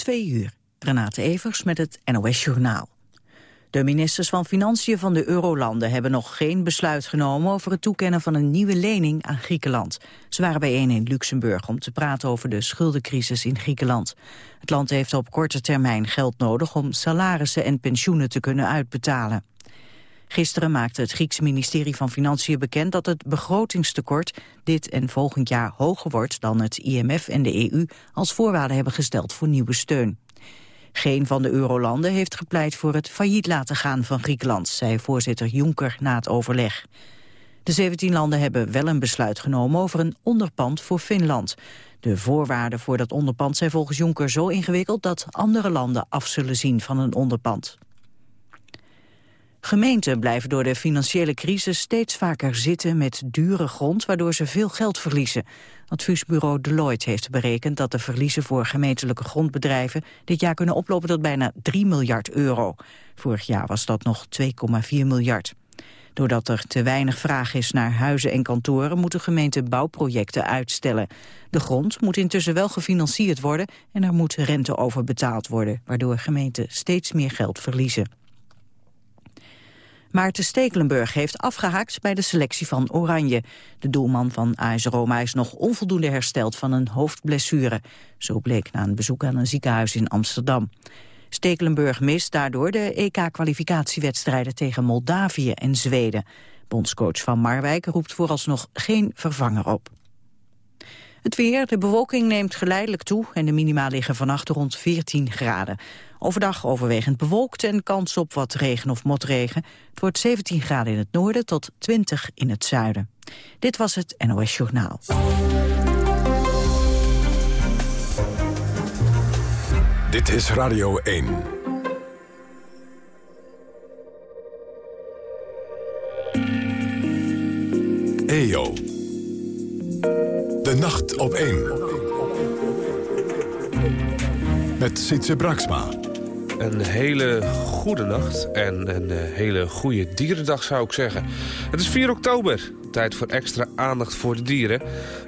twee uur. Renate Evers met het NOS Journaal. De ministers van Financiën van de Eurolanden hebben nog geen besluit genomen over het toekennen van een nieuwe lening aan Griekenland. Ze waren bijeen in Luxemburg om te praten over de schuldencrisis in Griekenland. Het land heeft op korte termijn geld nodig om salarissen en pensioenen te kunnen uitbetalen. Gisteren maakte het Griekse ministerie van Financiën bekend dat het begrotingstekort dit en volgend jaar hoger wordt dan het IMF en de EU als voorwaarde hebben gesteld voor nieuwe steun. Geen van de eurolanden heeft gepleit voor het failliet laten gaan van Griekenland, zei voorzitter Juncker na het overleg. De 17 landen hebben wel een besluit genomen over een onderpand voor Finland. De voorwaarden voor dat onderpand zijn volgens Juncker zo ingewikkeld dat andere landen af zullen zien van een onderpand. Gemeenten blijven door de financiële crisis steeds vaker zitten met dure grond, waardoor ze veel geld verliezen. Adviesbureau Deloitte heeft berekend dat de verliezen voor gemeentelijke grondbedrijven dit jaar kunnen oplopen tot bijna 3 miljard euro. Vorig jaar was dat nog 2,4 miljard. Doordat er te weinig vraag is naar huizen en kantoren... moeten gemeenten bouwprojecten uitstellen. De grond moet intussen wel gefinancierd worden... en er moet rente over betaald worden... waardoor gemeenten steeds meer geld verliezen. Maarten Stekelenburg heeft afgehaakt bij de selectie van Oranje. De doelman van AS Roma is nog onvoldoende hersteld van een hoofdblessure. Zo bleek na een bezoek aan een ziekenhuis in Amsterdam. Stekelenburg mist daardoor de EK-kwalificatiewedstrijden tegen Moldavië en Zweden. Bondscoach van Marwijk roept vooralsnog geen vervanger op. Het weer, de bewolking neemt geleidelijk toe en de minima liggen vannacht rond 14 graden. Overdag overwegend bewolkt en kans op wat regen of motregen. Het wordt 17 graden in het noorden tot 20 in het zuiden. Dit was het NOS Journaal. Dit is Radio 1. EO. De nacht op 1. Met Sietse Braksma. Een hele goede nacht en een eh, hele goede dierendag zou ik zeggen. Het is 4 oktober, tijd voor extra aandacht voor de dieren.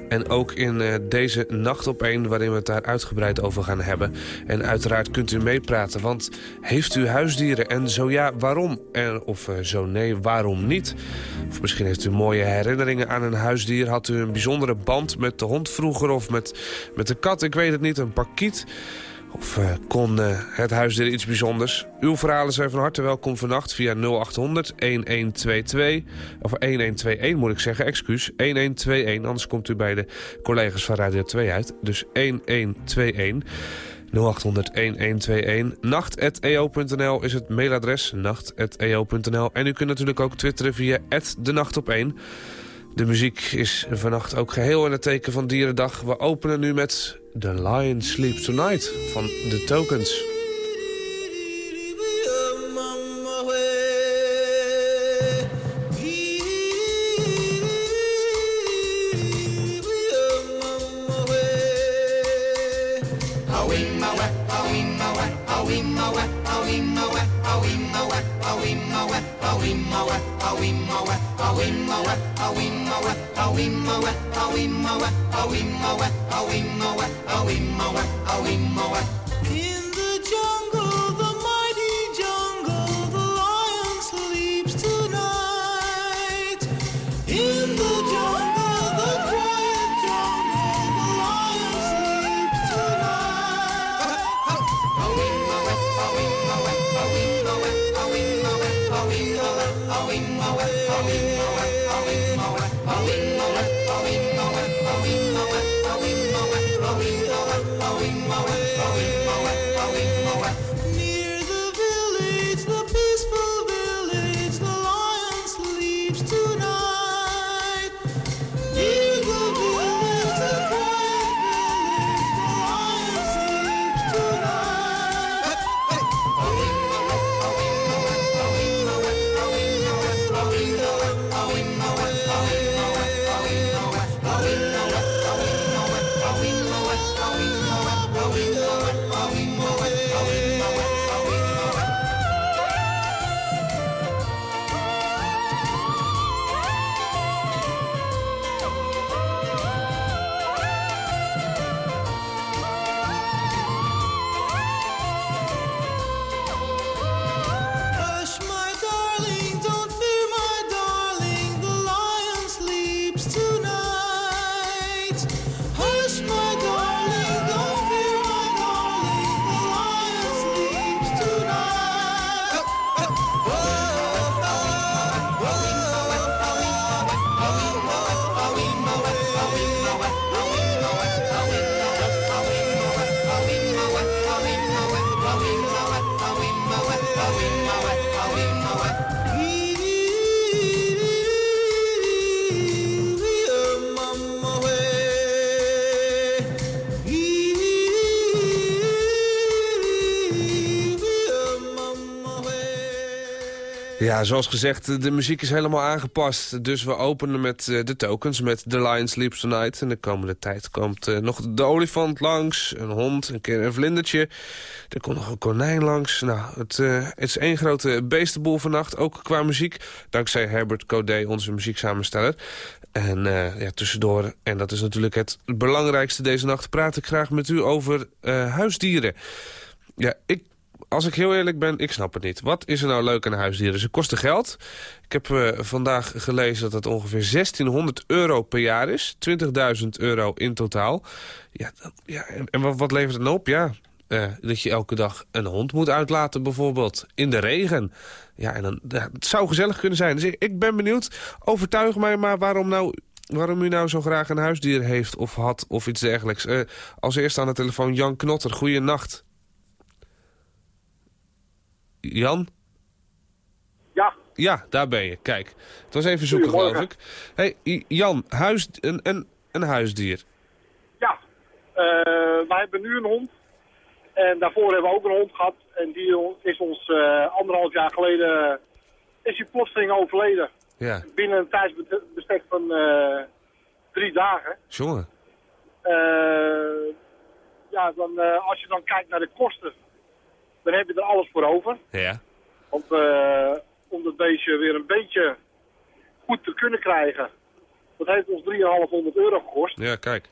En ook in uh, deze nacht op waarin we het daar uitgebreid over gaan hebben. En uiteraard kunt u meepraten, want heeft u huisdieren? En zo ja, waarom? En, of uh, zo nee, waarom niet? Of misschien heeft u mooie herinneringen aan een huisdier. Had u een bijzondere band met de hond vroeger of met, met de kat? Ik weet het niet, een parkiet. Of uh, kon uh, het huisdier iets bijzonders? Uw verhalen zijn van harte welkom vannacht via 0800 1122. Of 1121 moet ik zeggen, excuus. 1121, anders komt u bij de collega's van Radio 2 uit. Dus 1121. 0800-1121. Nacht.eo.nl is het mailadres. Nacht.eo.nl. En u kunt natuurlijk ook twitteren via de nacht op 1. De muziek is vannacht ook geheel in het teken van Dierendag. We openen nu met The Lion Sleeps Tonight van The Tokens. Near the village, the quiet village, the lion sleeps tonight. Ja, zoals gezegd, de muziek is helemaal aangepast. Dus we openen met eh, de tokens, met The Lion Sleeps Tonight. En de komende tijd komt eh, nog de olifant langs, een hond, een keer een vlindertje. Er komt nog een konijn langs. Nou, het, eh, het is één grote beestenboel vannacht, ook qua muziek. Dankzij Herbert Codet, onze muzieksamensteller. En ja, tussendoor, en dat is natuurlijk het belangrijkste deze nacht... praat ik graag met u over huisdieren. Ja, ik als ik heel eerlijk ben, ik snap het niet. Wat is er nou leuk aan huisdieren? Ze kosten geld. Ik heb eh, vandaag gelezen dat het ongeveer 1600 euro per jaar is. 20.000 euro in totaal. Ja, ja en, wat, levert het nou op? Ja, eh, dat je elke dag een hond moet uitlaten bijvoorbeeld. In de regen. Ja, en dan, het zou gezellig kunnen zijn. Dus ik, ik ben benieuwd. Overtuig mij maar waarom nou... Waarom u nou zo graag een huisdier heeft of had of iets dergelijks. Eh, als eerste aan de telefoon Jan Knotter. Goeienacht. Jan? Ja, Ja, daar ben je. Kijk, het was even zoeken geloof ik. Hey, Jan, huis, een, een, een huisdier. ja. Eh, wij hebben nu een hond. En daarvoor hebben we ook een hond gehad. En die is ons eh, anderhalf jaar geleden is die plotseling overleden. Ja, Binnen een tijdsbestek van eh, drie dagen. jongen. Eh, ja, dan, eh, als je dan kijkt naar de kosten, dan heb je er alles voor over. Ja, Want eh, om dat beestje weer een beetje goed te kunnen krijgen, dat heeft ons 3,500 euro gekost. ja, kijk.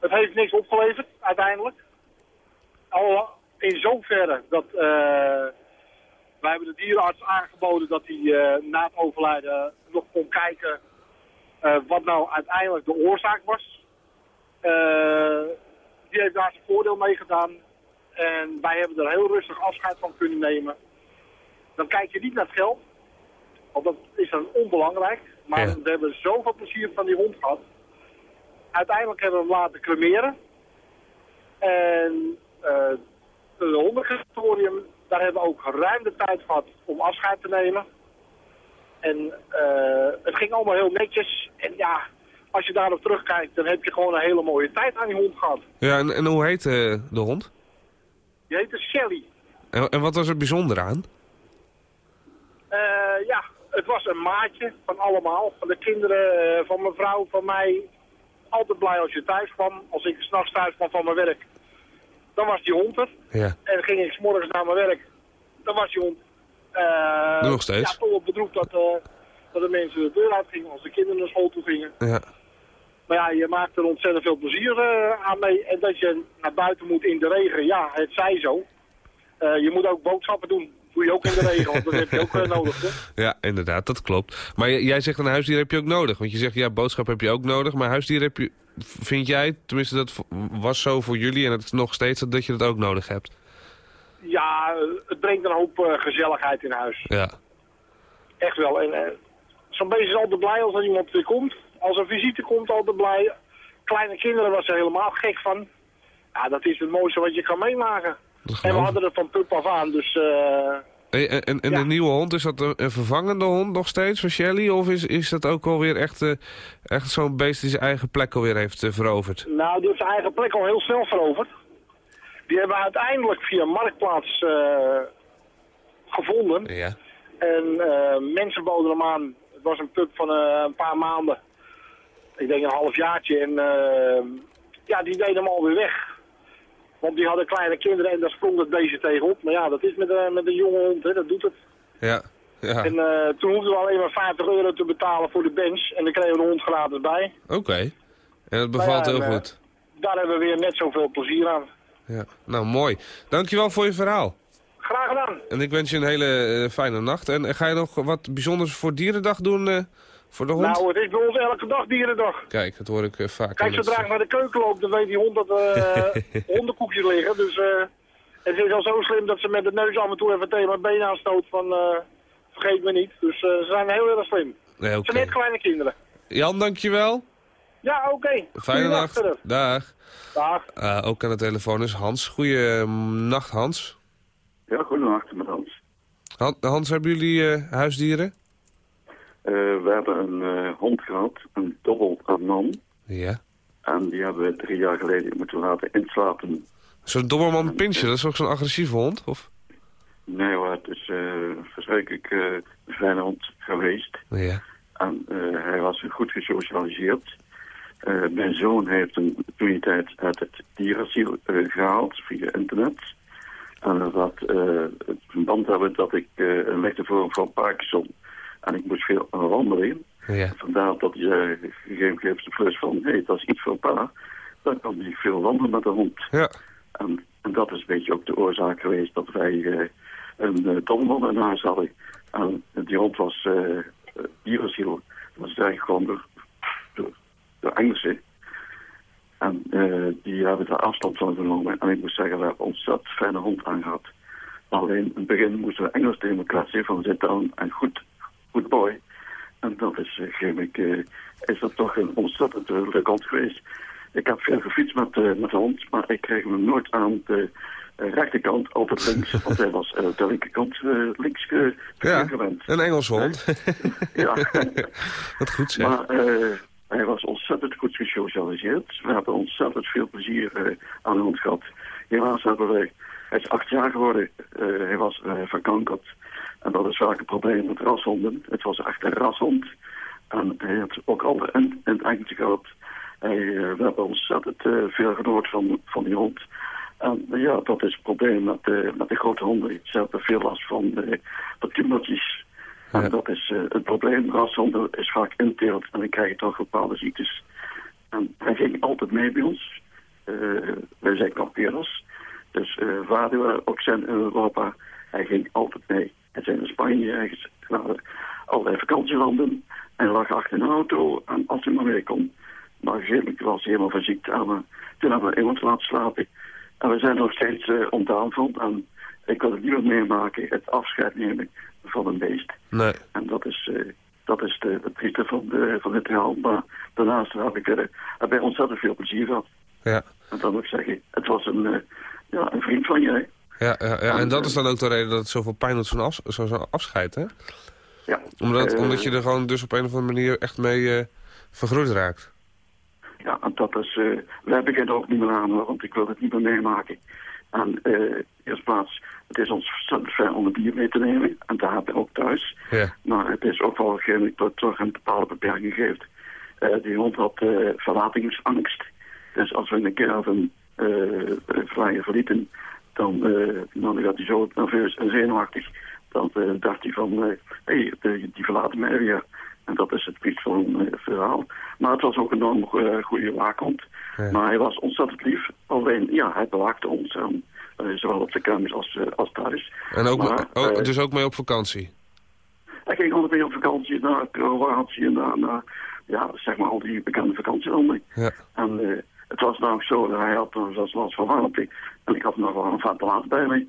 Het heeft niks opgeleverd, uiteindelijk. Al in zoverre dat eh, wij hebben de dierenarts aangeboden dat hij eh, na het overlijden nog kon kijken wat nou uiteindelijk de oorzaak was. Die heeft daar zijn voordeel mee gedaan. En wij hebben er heel rustig afscheid van kunnen nemen. Dan kijk je niet naar het geld, want dat is dan onbelangrijk. Maar Ja. we hebben zoveel plezier van die hond gehad uiteindelijk hebben we hem laten cremeren. En eh het daar hebben we ook ruim de tijd gehad om afscheid te nemen. En eh, het ging allemaal heel netjes. En ja, als je daarop terugkijkt, dan heb je gewoon een hele mooie tijd aan die hond gehad. Ja, en, en hoe heet eh, de hond? Die heette Shelly. En, en wat was er bijzonder aan? Eh, ja, het was een maatje van allemaal. Van de kinderen, eh, van mijn vrouw, van mij. Altijd blij als je thuis kwam. Als ik s'nachts thuis kwam van mijn werk, dan was die hond er. Ja, En ging ik 's morgens naar mijn werk, dan was die hond. Nu nog steeds? Ja, toch wel bedroefd dat, dat de mensen de deur uit gingen als de kinderen naar school toe gingen. ja. Maar ja, je maakt er ontzettend veel plezier eh, aan mee. En dat je naar buiten moet in de regen, ja, het zij zo. Eh, je moet ook boodschappen doen. Doe je ook in de regen, want dat heb je ook eh, nodig. Hè? Ja, inderdaad, dat klopt. Maar jij zegt een huisdier heb je ook nodig. Want je zegt, ja, boodschap heb je ook nodig. Maar huisdier heb je, vind jij, tenminste dat was zo voor jullie... en het is nog steeds dat je dat ook nodig hebt. Ja, het brengt een hoop gezelligheid in huis. Ja, Echt wel. En zo'n beest is altijd blij als er iemand weer komt. Als er visite komt, altijd blij. Kleine kinderen was er helemaal gek van. Ja, dat is het mooiste wat je kan meemaken. En we hadden het van pup af aan, dus eh, Hey, En, en, en Ja. de nieuwe hond, is dat een, een vervangende hond nog steeds van Shelly? Of is, is dat ook alweer echt, eh, echt zo'n beest die zijn eigen plek alweer heeft eh, veroverd? nou, die heeft zijn eigen plek al heel snel veroverd. Die hebben we uiteindelijk via Marktplaats eh, gevonden. Ja. En eh, mensen boden hem aan. Het was een pup van eh, een paar maanden. Ik denk een halfjaartje. En eh, ja, die deden hem alweer weg. Want die hadden kleine kinderen en daar sprong dat beestje tegenop. Maar ja, dat is met, een met een jonge hond, hè, dat doet het. Ja. ja. En eh, toen hoefden we alleen maar 50 euro te betalen voor de bench. En dan kregen we de hond gratis bij. Oké. En het bevalt Nou ja, heel en, eh, goed. Daar hebben we weer net zoveel plezier aan. Ja. Nou, mooi. Dankjewel voor je verhaal. Graag gedaan. En ik wens je een hele eh, fijne nacht. En ga je nog wat bijzonders voor Dierendag doen voor de hond? Nou, het is bij ons elke dag dierendag. Kijk, dat hoor ik eh, vaak. Kijk, zodra ik naar de keuken loop, dan weet die hond dat er eh, hondenkoekjes liggen. Dus eh, het is al zo slim dat ze met de neus af en toe even tegen mijn been aanstoot van eh, vergeet me niet. Dus eh, ze zijn heel erg slim. Nee, Ze oké. zijn net kleine kinderen. Jan, dankjewel. Ja, oké. Fijne nacht. Dag. Dag. Eh, ook aan de telefoon is Hans. Goeienacht, Hans. Ja, goedenacht met Hans. Han- Hans, hebben jullie eh, huisdieren? Eh, we hebben een eh, hond gehad, een dobbelman. Ja. En die hebben we drie jaar geleden moeten laten inslapen. Zo'n doberman Pinscher, dat is ook zo'n agressieve hond? Of? Nee hoor, het is eh, werkelijk eh, een fijne hond geweest. Ja. En eh, hij was goed gesocialiseerd. Eh, mijn zoon heeft hem toen die tijd uit het dierasiel eh, gehaald via internet. En dat had eh, het verband hebben dat ik eh, een lichte vorm van Parkinson. En ik moest veel wandelen. Ja. Vandaar dat uh, gegeven heeft de plus van, hé, hey, dat is iets voor pa. Dan kan hij veel wandelen met de hond. Ja. En, en dat is een beetje ook de oorzaak geweest dat wij eh, een uh, domhond in huis hadden. En die hond was uh, dierasiel. Dat was eigenlijk gewoon door, door, door Engelsen. En uh, die hebben daar afstand van genomen. En ik moet zeggen, we hebben ontzettend fijne hond aangehad. Alleen in het begin moesten we Engels zeggen van zit down en goed, goed boy. En dat is, uh, geef ik, uh, is dat toch een ontzettend hond geweest. Ik heb veel gefietst met, uh, met de hond, maar ik kreeg hem nooit aan de uh, rechterkant, altijd links. want hij was uh, de linkerkant uh, links ge ja, gewend. een Engelse hond. ja. Wat goed zeg. Maar hij was ontzettend goed gesocialiseerd. We hebben ontzettend veel plezier aan de hond gehad. Helaas hebben wij, hij is acht jaar geworden, hij was verkankerd. En dat is vaak een probleem met rashonden. Het was echt een rashond. En hij had ook al in, in het eindje gehad. Hij, uh, we hebben ontzettend uh, veel genoten van, van die hond. En uh, ja, dat is het probleem met, met de grote honden. Ze hebben veel last van de. Ja. En dat is het probleem. Rashonden is vaak inteelt en dan krijg je toch bepaalde ziektes. En hij ging altijd mee bij ons. Wij zijn kampeerders. Dus waar we ook zijn in Europa, hij ging altijd mee. Hij zijn in Spanje ergens naar allerlei vakantielanden. En lag achter een auto en als hij maar mee kon. Maar op een gegeven moment was hij helemaal verziekt. En we, toen hebben we iemand laten slapen. En we zijn nog steeds uh, ontdaan van. En ik wil het niet meer meemaken, het afscheid nemen van een beest. Nee. En dat is, uh, dat is de, de trieste van, de, van het verhaal. Maar daarnaast heb ik er heb ik ontzettend veel plezier gehad. Ja. En dan moet ik zeggen, het was een, uh, ja, een vriend van jij. Ja, ja, ja, en dat is dan ook de reden dat het zoveel pijn doet, zo'n af, zo, zo afscheid, hè? Ja. Omdat, omdat je er gewoon dus op een of andere manier echt mee vergroeid raakt. Ja, en dat is, uh, wij beginnen ook niet meer aan, hoor, want ik wil het niet meer meemaken. En uh, eerst plaats, het is ons fijn om het bier mee te nemen. En daar hebben we ook thuis. Ja. Maar het is ook wel degene dat toch een bepaalde beperking geeft. Uh, die hond had verlatingsangst. Dus als we een keer een flyer verlieten, dan, dan gaat hij zo nerveus en zenuwachtig. Dan dacht hij van, hé, hey, die verlaten mij weer. En dat is het piet van een uh, verhaal. Maar het was ook een enorm uh, goede waakhond. Ja. Maar hij was ontzettend lief. Alleen, ja, hij bewaakte ons. Um, uh, zowel op de kamers als, als thuis. En ook, maar, ook, dus ook mee op vakantie? Hij ging altijd mee op vakantie naar Kroatië en naar, naar, ja, zeg maar al die bekende vakantielanden. Ja. En het was namelijk zo, dat hij had een last van warmte. En ik had nog wel een ventilator bij me.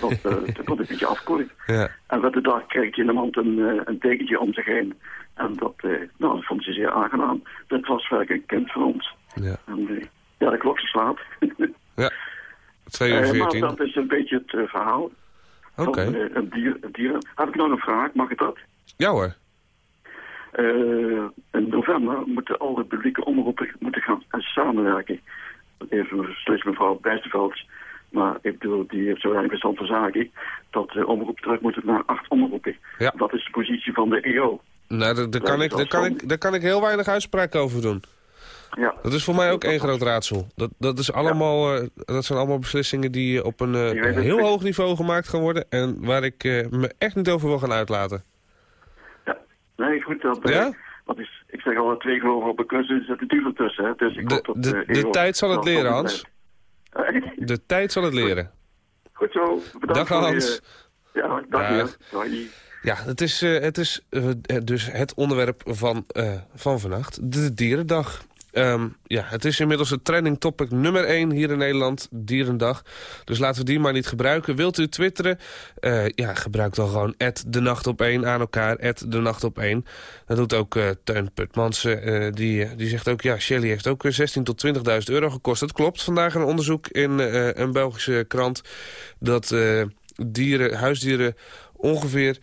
Dat, uh, dat kon ik een beetje afkoelen. Ja. En met de dag kreeg hij iemand een, uh, een tekentje om zich heen. En dat, uh, nou, dat vond ze zeer aangenaam. Dat was werkelijk een kind van ons. Ja, en, ja de klok slaat. ja, 2 uur 14. maar dat is een beetje het verhaal. Oké. Okay. een dier, een dier. Heb ik nog een vraag? Mag ik dat? Ja hoor. Uh, in november moeten alle publieke omroepen moeten gaan samenwerken. Even beslist mevrouw Bijsterveld. Maar ik bedoel, die heeft zo weinig verstand van zaken. Dat de omroep terug moeten naar acht omroepen. Ja. Dat is de positie van de EO. Nou, daar, daar, kan ik, daar, kan ik, daar kan ik heel weinig uitspraak over doen. Ja. Dat is voor mij ook één groot raadsel. Dat, dat, is allemaal, ja. uh, dat zijn allemaal beslissingen die op een uh, heel hoog niveau gemaakt gaan worden. En waar ik uh, me echt niet over wil gaan uitlaten. Nee, goed. Dat, ja? Wat is, ik zeg al, twee geloven op een kussen zit natuurlijk tussen. Hè? Dus ik de, dat, de, de, de tijd zal het leren, Hans. De tijd zal het leren. Goed zo. Bedankt dag, Hans. Je, ja, dag. dag. Ja, het is, uh, het is uh, dus het onderwerp van, uh, van vannacht. De Dierendag. Um, ja, het is inmiddels het trending topic nummer 1 hier in Nederland, Dierendag. Dus laten we die maar niet gebruiken. Wilt u twitteren? Uh, ja, gebruik dan gewoon de nacht op 1 aan elkaar, de nacht op 1. Dat doet ook uh, Teun Putmansen. Uh, die, die zegt ook, ja, Shelly heeft ook 16 tot 20.000 euro gekost. Dat klopt. Vandaag een onderzoek in een Belgische krant... dat dieren, huisdieren ongeveer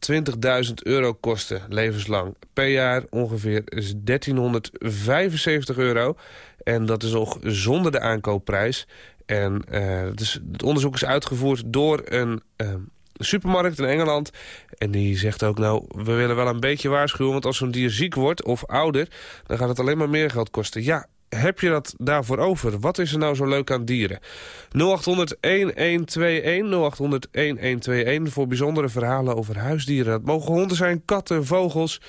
20.000 euro kosten levenslang. Per jaar ongeveer 1375 euro. En dat is nog zonder de aankoopprijs. En uh, dus het onderzoek is uitgevoerd door een uh, supermarkt in Engeland. En die zegt ook, nou, we willen wel een beetje waarschuwen... want als zo'n dier ziek wordt of ouder, dan gaat het alleen maar meer geld kosten. Ja, heb je dat daarvoor over? Wat is er nou zo leuk aan dieren? 0800-1121, 0800-1121 voor bijzondere verhalen over huisdieren. Dat mogen honden zijn, katten, vogels.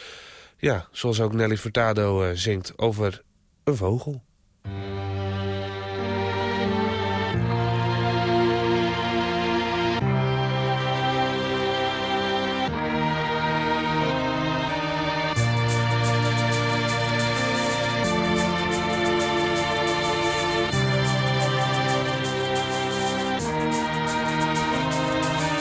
Ja, zoals ook Nelly Furtado eh, zingt over een vogel.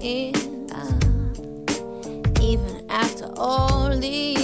Even after all these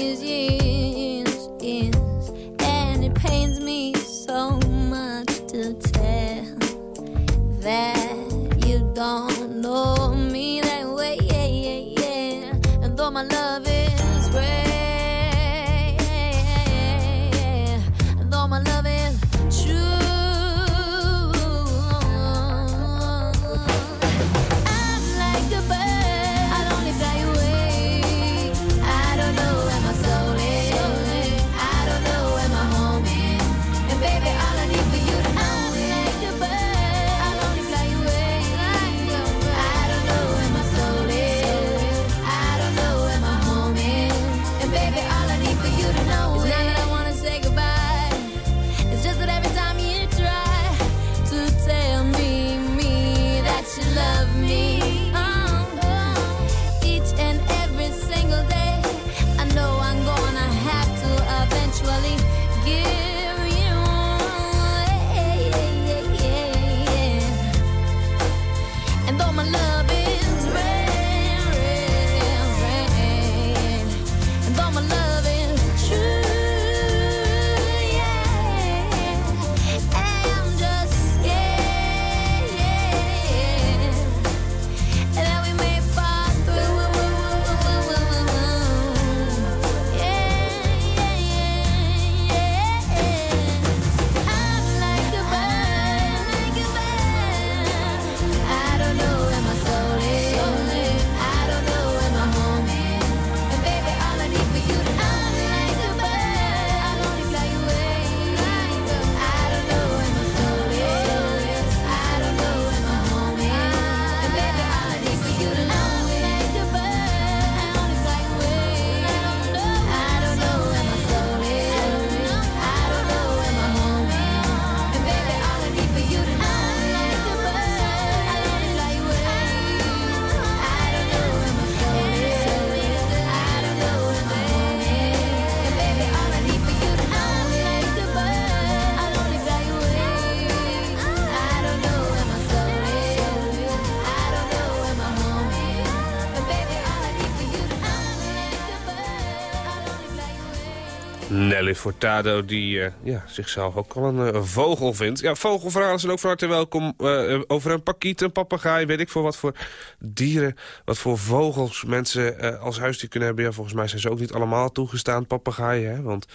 away. Nelly Furtado, die eh, ja, zichzelf ook al een eh, vogel vindt. Ja, vogelverhalen zijn ook van harte welkom. eh, over een pakiet, een papegaai, weet ik voor wat voor dieren... wat voor vogels mensen als huisdier kunnen hebben. Ja, volgens mij zijn ze ook niet allemaal toegestaan, papegaaien. Hè? Want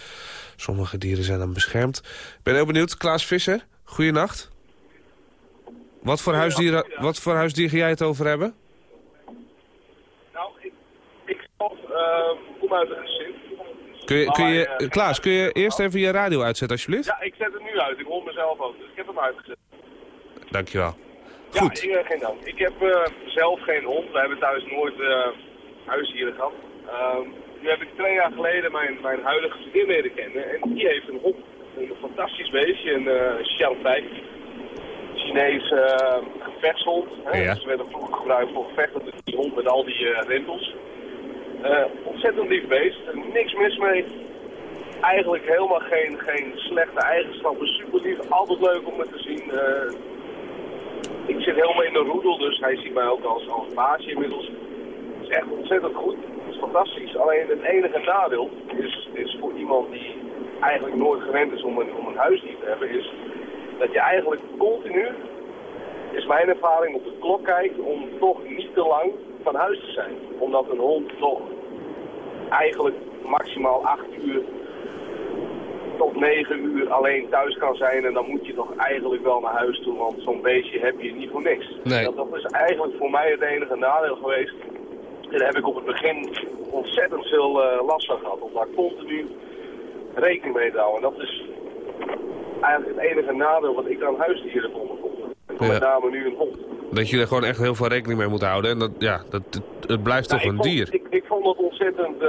sommige dieren zijn dan beschermd. Ik ben heel benieuwd. Klaas Visser, goeienacht. Wat voor, huisdier, wat voor huisdier ga jij het over hebben? Nou, ik, ik zelf uh, kom uit een gezin. Kun je, kun je, Maar, eh, Klaas, kun je eerst even je radio uitzetten, alsjeblieft? Ja, ik zet het nu uit. Ik hoor mezelf ook. Dus ik heb hem uitgezet. Dankjewel. Goed. Ja, ik, eh, geen dank. Ik heb eh, zelf geen hond. We hebben thuis nooit huisdieren gehad. Ehm, nu heb ik twee jaar geleden mijn, mijn huidige vriendin leren kennen. En die heeft een hond. Een fantastisch beestje, een uh, Xiaofei. Chinees eh, gevechtshond. Hè? Ja. Ze werden vroeger gebruikt voor gevechten, dus die hond met al die rentels. Eh, ontzettend lief beest, niks mis mee. Eigenlijk helemaal geen, geen slechte eigenschappen, super lief, altijd leuk om me te zien. Eh, ik zit helemaal in de roedel, dus hij ziet mij ook als, als baasje inmiddels. Het is echt ontzettend goed, het is fantastisch. Alleen het enige nadeel is, is voor iemand die eigenlijk nooit gewend is om een, om een huisdier te hebben, is dat je eigenlijk continu, is mijn ervaring, op de klok kijkt om toch niet te lang van huis te zijn. Omdat een hond toch eigenlijk maximaal 8 uur tot 9 uur alleen thuis kan zijn. En dan moet je toch eigenlijk wel naar huis toe, want zo'n beestje heb je niet voor niks. Nee. Dat, dat is eigenlijk voor mij het enige nadeel geweest. En daar heb ik op het begin ontzettend veel eh, last van gehad. Om daar continu rekening mee te houden. En dat is eigenlijk het enige nadeel wat ik aan huisdieren heb ondervonden. En Ja. met name nu een hond. Dat je er gewoon echt heel veel rekening mee moet houden. En dat, ja, dat, het, het blijft toch Nou, een ik vond- dier. Ik, ik vond het ontzettend uh,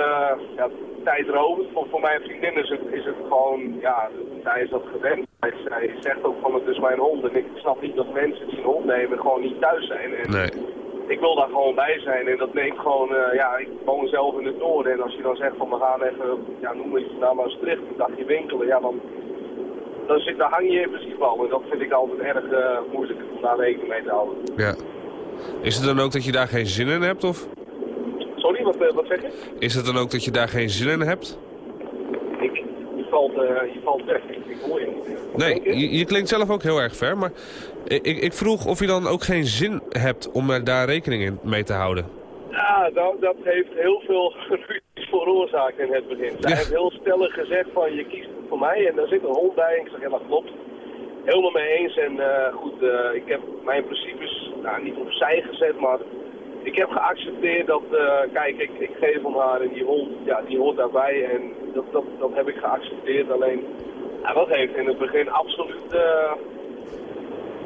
ja, tijdrovend. Voor, voor mijn vriendin is het, is het gewoon, ja, zij is dat gewend. Zij, zij zegt ook van het is mijn hond. En ik snap niet dat mensen die een hond nemen gewoon niet thuis zijn. En Nee. ik wil daar gewoon bij zijn. En dat neemt gewoon, eh, ja, ik woon zelf in het noorden. En als je dan zegt van we gaan even, ja, noem iets naar Maastricht, een dagje winkelen. Ja, dan, dan, zit, dan hang je in principe al. En dat vind ik altijd erg eh, moeilijk om daar rekening mee te houden. Ja. Is het dan ook dat je daar geen zin in hebt? Of Sorry, wat, eh, wat zeg je? is het dan ook dat je daar geen zin in hebt? Ik, je, valt, eh, je valt weg. Ik, hoor je niet. Nee, je, je klinkt zelf ook heel erg ver. Maar ik, ik vroeg of je dan ook geen zin hebt om daar rekening in mee te houden. Ja, dat, dat heeft heel veel veroorzaakt in het begin. Zij Ja. heeft heel stellig gezegd van je kiest voor mij en daar zit een hond bij. Ik zeg ja dat klopt. Helemaal mee eens en eh, goed, eh, ik heb mijn principes nou, niet opzij gezet, maar ik heb geaccepteerd dat, eh, kijk ik, ik geef om haar en die hond, ja die hoort daarbij en dat, dat, dat heb ik geaccepteerd. Alleen, ja, dat heeft in het begin absoluut...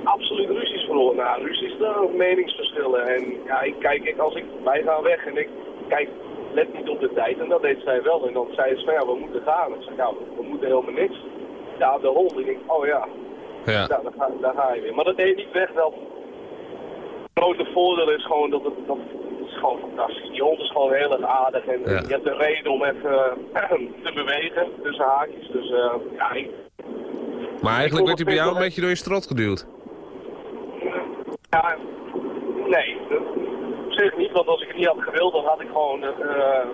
absoluut ruzies verloren. Nou, ruzies, meningsverschillen. En ja, ik kijk, ik, als ik, wij gaan weg en ik kijk, let niet op de tijd. En dat deed zij wel. En dan zei ze van ja, we moeten gaan. Ik zeg ja, we, moeten helemaal niks. Ja, de hond. Ik denk, oh ja, Ja. ja daar, ga, daar ga je weer. Maar dat deed niet weg dat het grote voordeel is gewoon dat het, dat, het is gewoon fantastisch. Die hond is gewoon heel erg aardig. En Ja. je hebt een reden om even eh, te bewegen tussen haakjes. Dus eh, ja, ik, Maar eigenlijk werd hij bij jou een beetje door je strot geduwd. Ja, nee, zich niet, want als ik het niet had gewild, dan had ik gewoon, eh,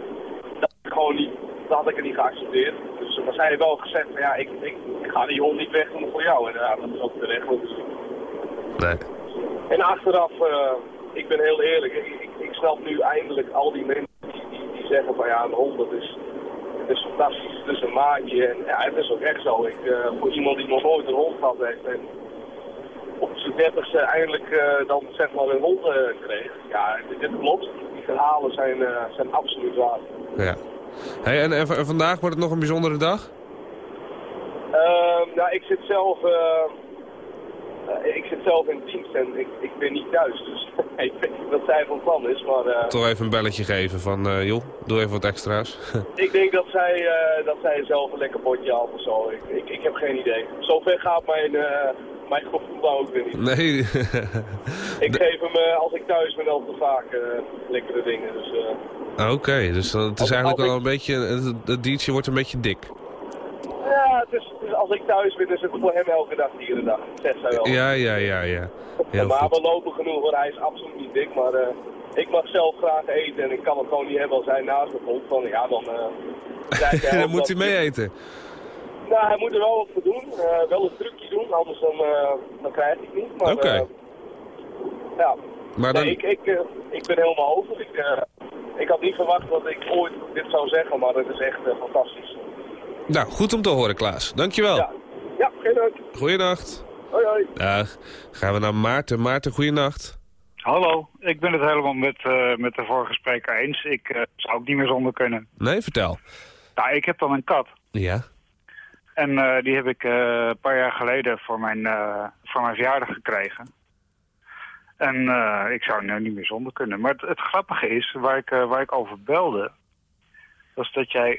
dat gewoon niet, dan had ik het niet geaccepteerd. Dus maar zij heeft wel gezegd, van, ja, ik, ik, ik ga die hond niet wegdoen voor jou. En ja, dat is ook terecht natuurlijk. Nee. En achteraf, eh, ik ben heel eerlijk, ik, ik, ik snap nu eindelijk al die mensen die, die, die zeggen van ja, een hond, dat is, het is fantastisch, het is een maatje. En ja, het is ook echt zo. Ik, eh, voor iemand die nog nooit een hond gehad heeft en op zijn dertigste eindelijk eh, dan zeg maar een hond kreeg. Ja, dit, dit klopt. Die verhalen zijn, eh, zijn absoluut waar. Ja. Hey, en, en vandaag wordt het nog een bijzondere dag? Nou, ik zit zelf, eh, ik zit zelf in dienst en ik, ik ben niet thuis. Dus ik weet niet wat zij van plan is. Maar eh, Toch even een belletje geven van, joh, doe even wat extra's. ik denk dat zij, dat zij zelf een lekker potje had of zo. Ik, ik, ik heb geen idee. Zover gaat mijn, mijn gevoel ook weer niet. nee. Ik geef hem, eh, als ik thuis ben, altijd vaak eh, lekkere dingen. Dus, eh, Oké, dus het is eigenlijk wel een beetje, het, het diertje wordt een beetje dik. ja, is- als ik thuis ben, is het voor hem elke dag dierendag. Zegt zij wel. Ja, ja, ja, ja. Heel maar goed. we lopen genoeg, hoor. hij is absoluut niet dik. Maar ik mag zelf graag eten en ik kan het gewoon niet hebben als hij naast me komt. Van, ja, dan, hij Dan moet hij mee eten. Nou, hij moet er wel wat voor doen. Eh, wel een trucje doen, anders dan, eh, dan krijg ik het niet. Oké. eh, ja, Maar dan, Nee, ik, ik, eh, ik ben helemaal over. Ik, eh, ik had niet verwacht dat ik ooit dit zou zeggen, maar het is echt fantastisch. nou, goed om te horen, Klaas. Dankjewel. Ja, ja geen dank. Goeienacht. Hoi, hoi. Dag. Gaan we naar Maarten. Maarten, goeienacht. Hallo, ik ben het helemaal met, eh, met de vorige spreker eens. Ik eh, zou ook niet meer zonder kunnen. Nee, vertel. Nou, ik heb dan een kat. Ja. En eh, die heb ik eh, een paar jaar geleden voor mijn, eh, voor mijn verjaardag gekregen. En ik zou nu niet meer zonder kunnen. Maar het, het grappige is, waar ik, waar ik over belde... was dat jij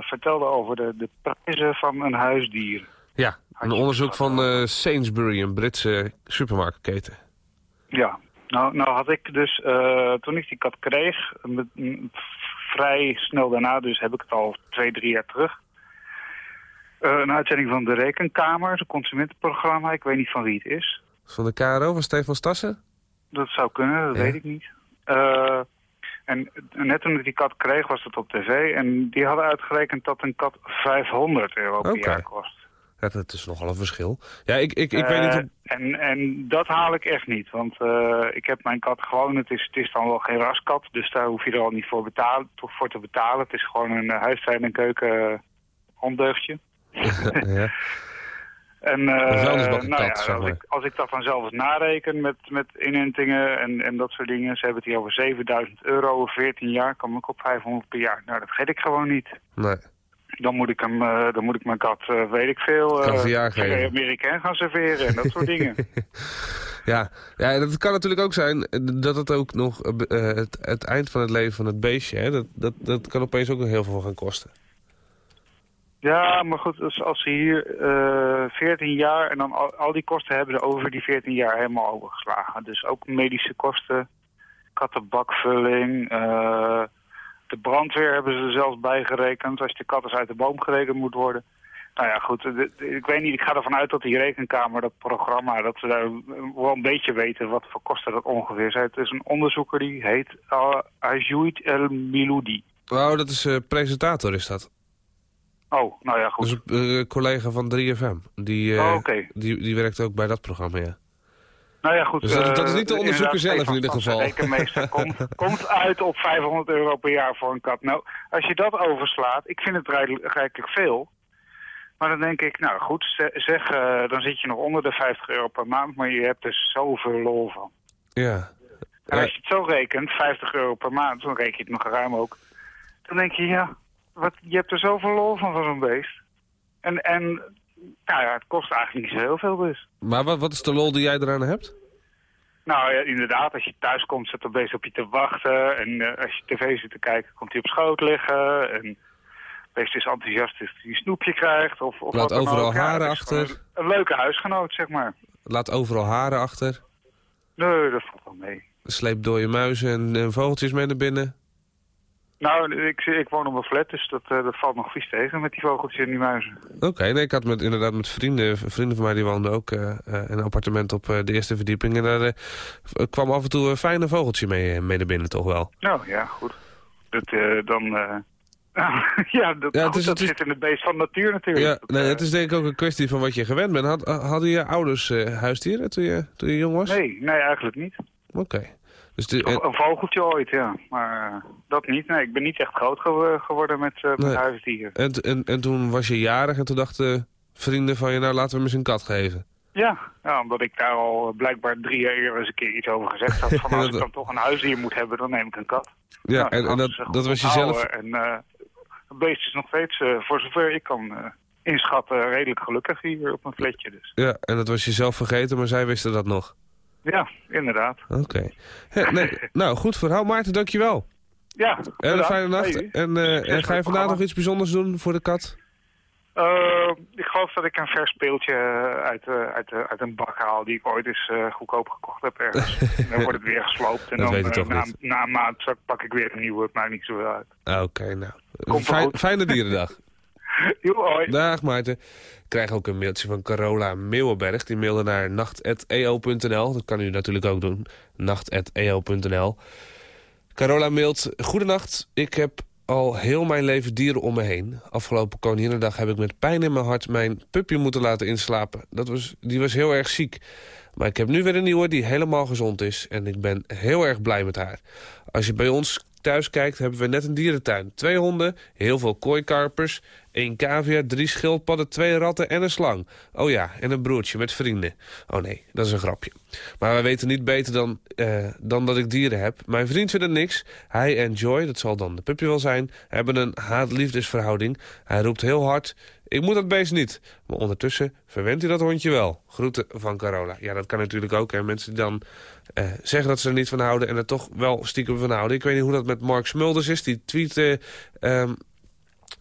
vertelde over de, de prijzen van een huisdier. Ja, een onderzoek van Sainsbury, een Britse supermarktketen. Ja, nou, nou had ik dus, toen ik die kat kreeg, met- vrij snel daarna, dus heb ik het al twee, drie jaar terug, een uitzending van de Rekenkamer, de consumentenprogramma, ik weet niet van wie het is. Van de KRO, van Stefan Stassen? Dat zou kunnen, dat Ja. weet ik niet. Eh, en net toen ik die kat kreeg, was het op tv. En die hadden uitgerekend dat een kat 500 euro per jaar kost. Ja, dat is nogal een verschil. Ja, ik, ik, ik weet niet... Eh, Of... en, en dat haal ik echt niet. Want eh, ik heb mijn kat gewoon... Het is, het is dan wel geen raskat. Dus daar hoef je er al niet voor, betalen, voor te betalen. Het is gewoon een huistuin- en keuken ondeugdje. ja. En uh, nou ja, zeg als, maar. ik, als ik dat dan zelf eens nareken met, met inentingen en, en dat soort dingen. Ze hebben het hier over 7000 euro over 14 jaar. Kom ik op 500 per jaar. Nou, dat geef ik gewoon niet. Nee. Dan moet ik, hem, uh, dan moet ik mijn kat, uh, weet ik veel, geven. Amerikaan gaan serveren en dat soort dingen. Ja. ja, dat kan natuurlijk ook zijn dat het ook nog uh, het, het eind van het leven van het beestje, hè, dat, dat, dat kan opeens ook nog heel veel gaan kosten. Ja, maar goed, als, ze hier uh, 14 jaar en dan al, al, die kosten hebben ze over die 14 jaar helemaal overgeslagen. Dus ook medische kosten, kattenbakvulling, uh, de brandweer hebben ze er zelfs bijgerekend als de kat eens uit de boom gerekend moet worden. Nou ja, goed, ik weet niet, ik ga ervan uit dat die rekenkamer, dat programma, dat ze daar wel een beetje weten wat voor kosten dat ongeveer zijn. Het is een onderzoeker die heet uh, El Miloudi. Oh, dat is presentator is dat. Oh, nou ja, goed. Is een collega van 3FM. Die, uh, oh, okay. die, die werkt ook bij dat programma, ja. Nou ja, goed. Dus dat, dat is niet de onderzoeker zelf in ieder geval. De rekenmeester komt, komt uit op 500 euro per jaar voor een kat. Nou, als je dat overslaat, ik vind het rijkelijk veel. Maar dan denk ik, nou goed, zeg, uh, dan zit je nog onder de 50 euro per maand, maar je hebt er zoveel lol van. Ja. En als je het zo rekent, 50 euro per maand, dan reken je het nog ruim ook. Dan denk je, ja, wat, je hebt er zoveel lol van van zo'n beest. En, en nou ja, het kost eigenlijk niet zo heel veel dus. Maar wat, wat is de lol die jij eraan hebt? Nou ja, inderdaad, als je thuis komt, zit er beest op je te wachten. En uh, als je tv zit te kijken, komt hij op schoot liggen. En beest is enthousiast als hij een snoepje krijgt. Of, of Laat overal haren ja, achter. Een leuke huisgenoot, zeg maar. Laat overal haren achter. Nee, dat valt wel mee. Sleep dode muizen en, en, vogeltjes mee naar binnen. Nou, ik, ik woon op een flat, dus dat, uh, dat valt nog vies tegen met die vogeltjes en die muizen. Oké, okay, nee, ik had met, inderdaad met vrienden, vrienden van mij die woonden ook uh, een appartement op de eerste verdieping. En daar kwam af en toe een fijne vogeltje mee, mee naar binnen toch wel. Nou ja, goed. Dat, dan... ja, dat, ja, goed, is, dat zit in het beest van natuur natuurlijk. Ja, dat, nee, het is denk ik ook een kwestie van wat je gewend bent. Had, hadden je ouders huisdieren toen je, toen je jong was? Nee, nee eigenlijk niet. Oké. Okay. Dus de, een vogeltje ooit, ja. Maar uh, dat niet. Nee, ik ben niet echt groot ge geworden met, uh, met nee. huisdieren. En, en, en toen was je jarig en toen dachten vrienden van je... nou, laten we hem eens een kat geven. Ja, ja, omdat ik daar al blijkbaar drie jaar eerder eens een keer iets over gezegd had. Van als ik dan toch een huisdier moet hebben, dan neem ik een kat. Ja, nou, en, en dat, dat was je zelf... En uh, het beest is nog steeds, voor zover ik kan inschatten, redelijk gelukkig hier op een flatje. Dus. Ja, en dat was je zelf vergeten, maar zij wisten dat nog. Ja, inderdaad. Oké. Okay. Nee, nou, goed verhaal. Maarten, dankjewel. Ja, En een fijne nacht. Hey, en, uh, en ga je vandaag nog iets bijzonders doen voor de kat? Uh, ik geloof dat ik een vers speeltje uit, uh, uit, uit een bak haal die ik ooit eens goedkoop gekocht heb ergens. dan wordt het weer gesloopt. En dat dan na, na een maand pak ik weer een nieuwe. Het maakt niet zoveel uit. Oké, okay, nou. Fijn, fijne dierendag. Jo, hoi. Dag Maarten. Ik krijg ook een mailtje van Carola Meeuwenberg. Die mailde naar nacht.eo.nl. Dat kan u natuurlijk ook doen. nacht.eo.nl. Carola mailt... Goedenacht, ik heb al heel mijn leven dieren om me heen. Afgelopen Koninginnedag heb ik met pijn in mijn hart mijn pupje moeten laten inslapen. Dat was, die was heel erg ziek. Maar ik heb nu weer een nieuwe die helemaal gezond is. En ik ben heel erg blij met haar. Als je bij ons thuis kijkt, hebben we net een dierentuin. Twee honden, heel veel kooikarpers, één cavia, drie schildpadden, twee ratten en een slang. Oh ja, en een broertje met vrienden. Oh nee, dat is een grapje. Maar wij weten niet beter dan, uh, dan dat ik dieren heb. Mijn vriend vindt niks. Hij en Joy, dat zal dan de puppy wel zijn, hebben een haat-liefdesverhouding. Hij roept heel hard Ik moet dat beest niet. Maar ondertussen verwendt u dat hondje wel. Groeten van Carola. Ja, dat kan natuurlijk ook. Hè. Mensen die dan eh, zeggen dat ze er niet van houden... en er toch wel stiekem van houden. Ik weet niet hoe dat met Mark Smulders is. Die tweette... ehm,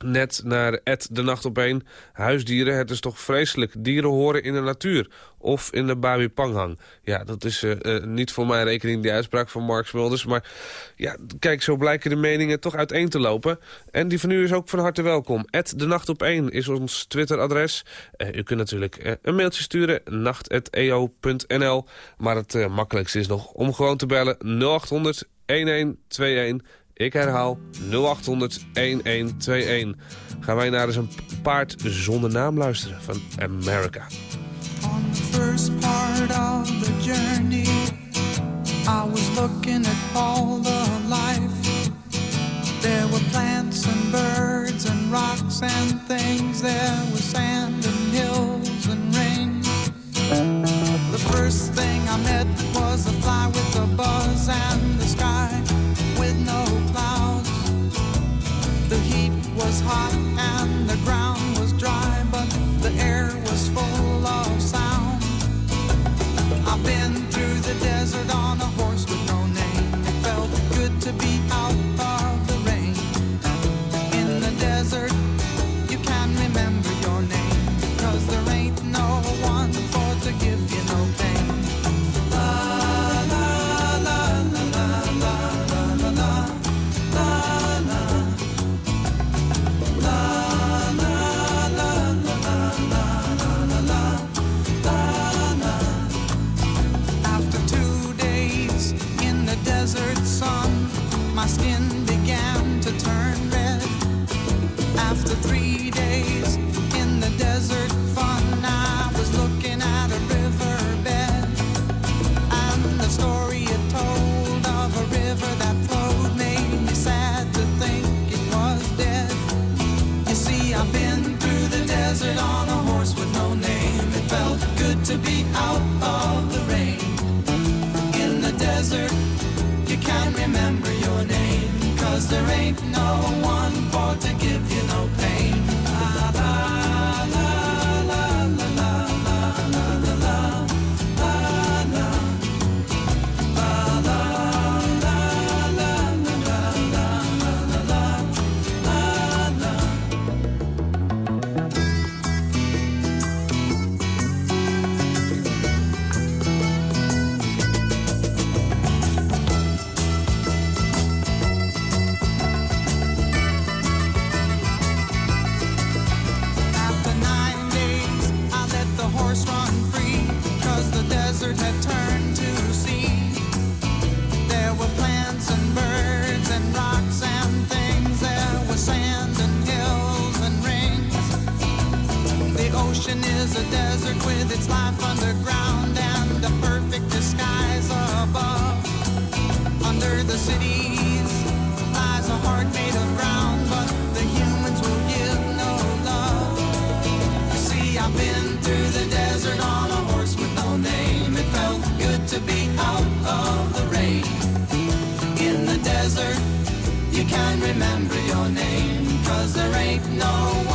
net naar Ed de Nacht op één. Huisdieren, het is toch vreselijk. Dieren horen in de natuur. Of in de Babi Panghang. Ja, dat is eh, eh, niet voor mijn rekening die uitspraak van Mark Smulders. Maar ja, kijk, zo blijken de meningen toch uiteen te lopen. En die van u is ook van harte welkom. Ed de Nacht op één is ons Twitteradres. Eh, u kunt natuurlijk een mailtje sturen. nacht.eo.nl Maar het makkelijkste is nog om gewoon te bellen 0800 1121. Ik herhaal 0800 1121. Gaan wij naar eens een paard zonder naam luisteren van America. On the first part of the journey, I was looking at all the life. There were plants and birds and rocks and things. There was sand and hills and rain. The first thing I met was a fly with a buzz and the sky was hot and the ground was dry, but the air was full of sound. I've been through the desert is a desert with its life underground and a perfect disguise above. Under the cities lies a heart made of ground, but the humans will give no love. You see, I've been through the desert on a horse with no name. It felt good to be out of the rain. In the desert, you can remember your name. Cause there ain't no one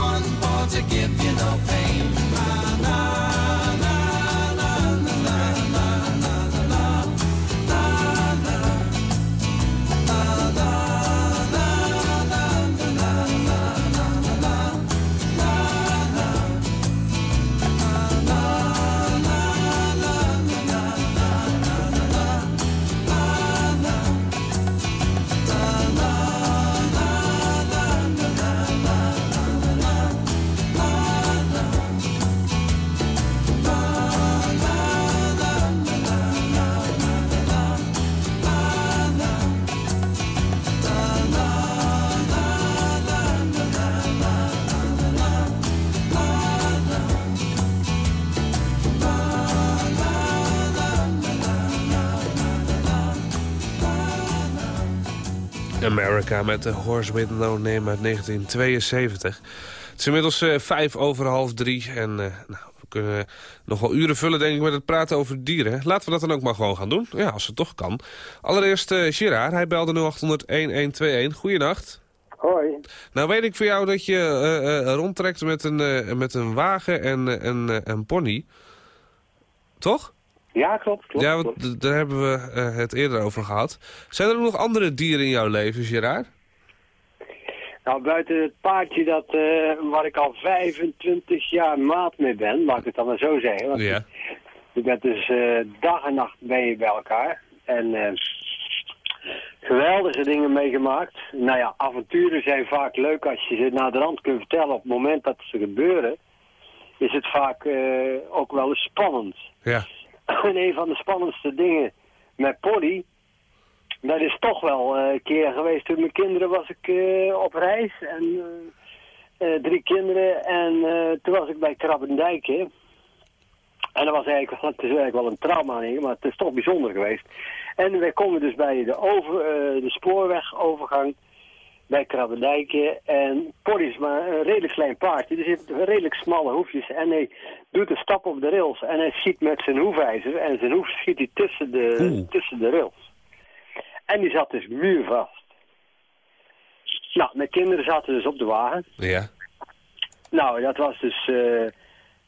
America met The Horse With No Name uit 1972. Het is inmiddels eh, vijf over half drie. En eh, nou, we kunnen nog wel uren vullen denk ik met het praten over dieren. Laten we dat dan ook maar gewoon gaan doen. Ja, als het toch kan. Allereerst eh Gerard, hij belde 0800-1121. Goeienacht. Hoi. Nou weet ik voor jou dat je rondtrekt met een, met een wagen en een, een pony. Toch? Ja, klopt. klopt ja, want daar hebben we eh, het eerder over gehad. Zijn er nog andere dieren in jouw leven, Gerard? Nou, buiten het paardje dat, eh, waar ik al 25 jaar maat mee ben, laat ik het dan maar zo zeggen. Want Ja. Je bent dus eh, dag en nacht ben je bij elkaar. En geweldige dingen meegemaakt. Nou ja, avonturen zijn vaak leuk als je ze naar de rand kunt vertellen. Op het moment dat ze gebeuren, is het vaak ook wel eens spannend. Ja. En een van de spannendste dingen met Polly, dat is toch wel eh, een keer geweest toen mijn kinderen was ik eh, op reis. En eh, drie kinderen en toen was ik bij Krabbendijk. hè. En dat was eigenlijk, het is eigenlijk wel een trauma, maar het is toch bijzonder geweest. En wij komen dus bij de, over, de spoorwegovergang bij Krabbendijken. En Polly is maar een redelijk klein paardje. Dus hij heeft redelijk smalle hoefjes. En hij doet een stap op de rails. En hij schiet met zijn hoefijzer. En zijn hoef schiet hij tussen de, Oeh. tussen de rails. En die zat dus muurvast. Nou, mijn kinderen zaten dus op de wagen. Ja. Nou, dat was dus eh,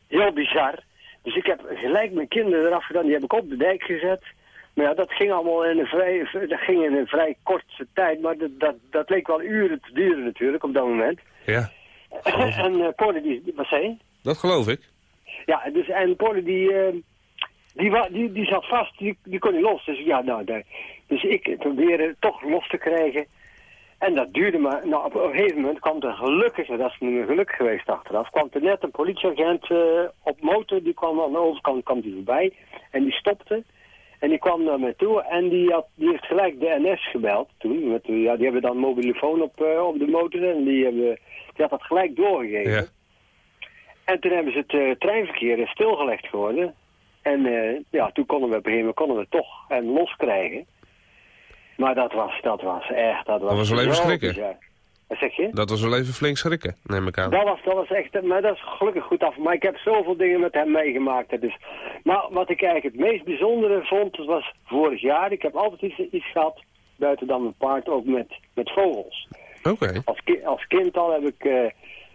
heel bizar. Dus ik heb gelijk mijn kinderen eraf gedaan. Die heb ik op de dijk gezet. Maar ja, dat ging allemaal in een vrij, dat ging in een vrij korte tijd. Maar dat, dat, dat leek wel uren te duren natuurlijk op dat moment. Ja. en uh, Polly, die, wat zei je? Dat geloof ik. Ja, dus, en Polly die, eh, die, die, die zat vast, die, die kon niet los. Dus ja, nou, daar, dus ik probeerde toch los te krijgen. En dat duurde maar. Nou, op een gegeven moment kwam er gelukkig, en dat is nu een geluk geweest achteraf, kwam er net een politieagent eh, op motor, die kwam aan de overkant kwam die voorbij. En die stopte. En die kwam naar me toe en die, had, die heeft gelijk de NS gebeld toen. Met, ja, die hebben dan mobielefoon op, eh, op de motor en die, hebben, die had dat gelijk doorgegeven. Ja. En toen hebben ze het eh, treinverkeer stilgelegd geworden. En eh, ja, toen konden we op een gegeven moment konden we het toch en los krijgen. Maar dat was, dat was echt... Dat was, Dat was wel even schrikken. bizar. Wat zeg je? Dat was wel even flink schrikken, neem ik aan. Dat was, dat was echt, maar dat is gelukkig goed af. Maar ik heb zoveel dingen met hem meegemaakt. Dus. Maar wat ik eigenlijk het meest bijzondere vond, dat was vorig jaar. Ik heb altijd iets, iets gehad, buiten dan mijn paard, ook met, met vogels. Oké. Als, ki- als kind al heb ik, eh,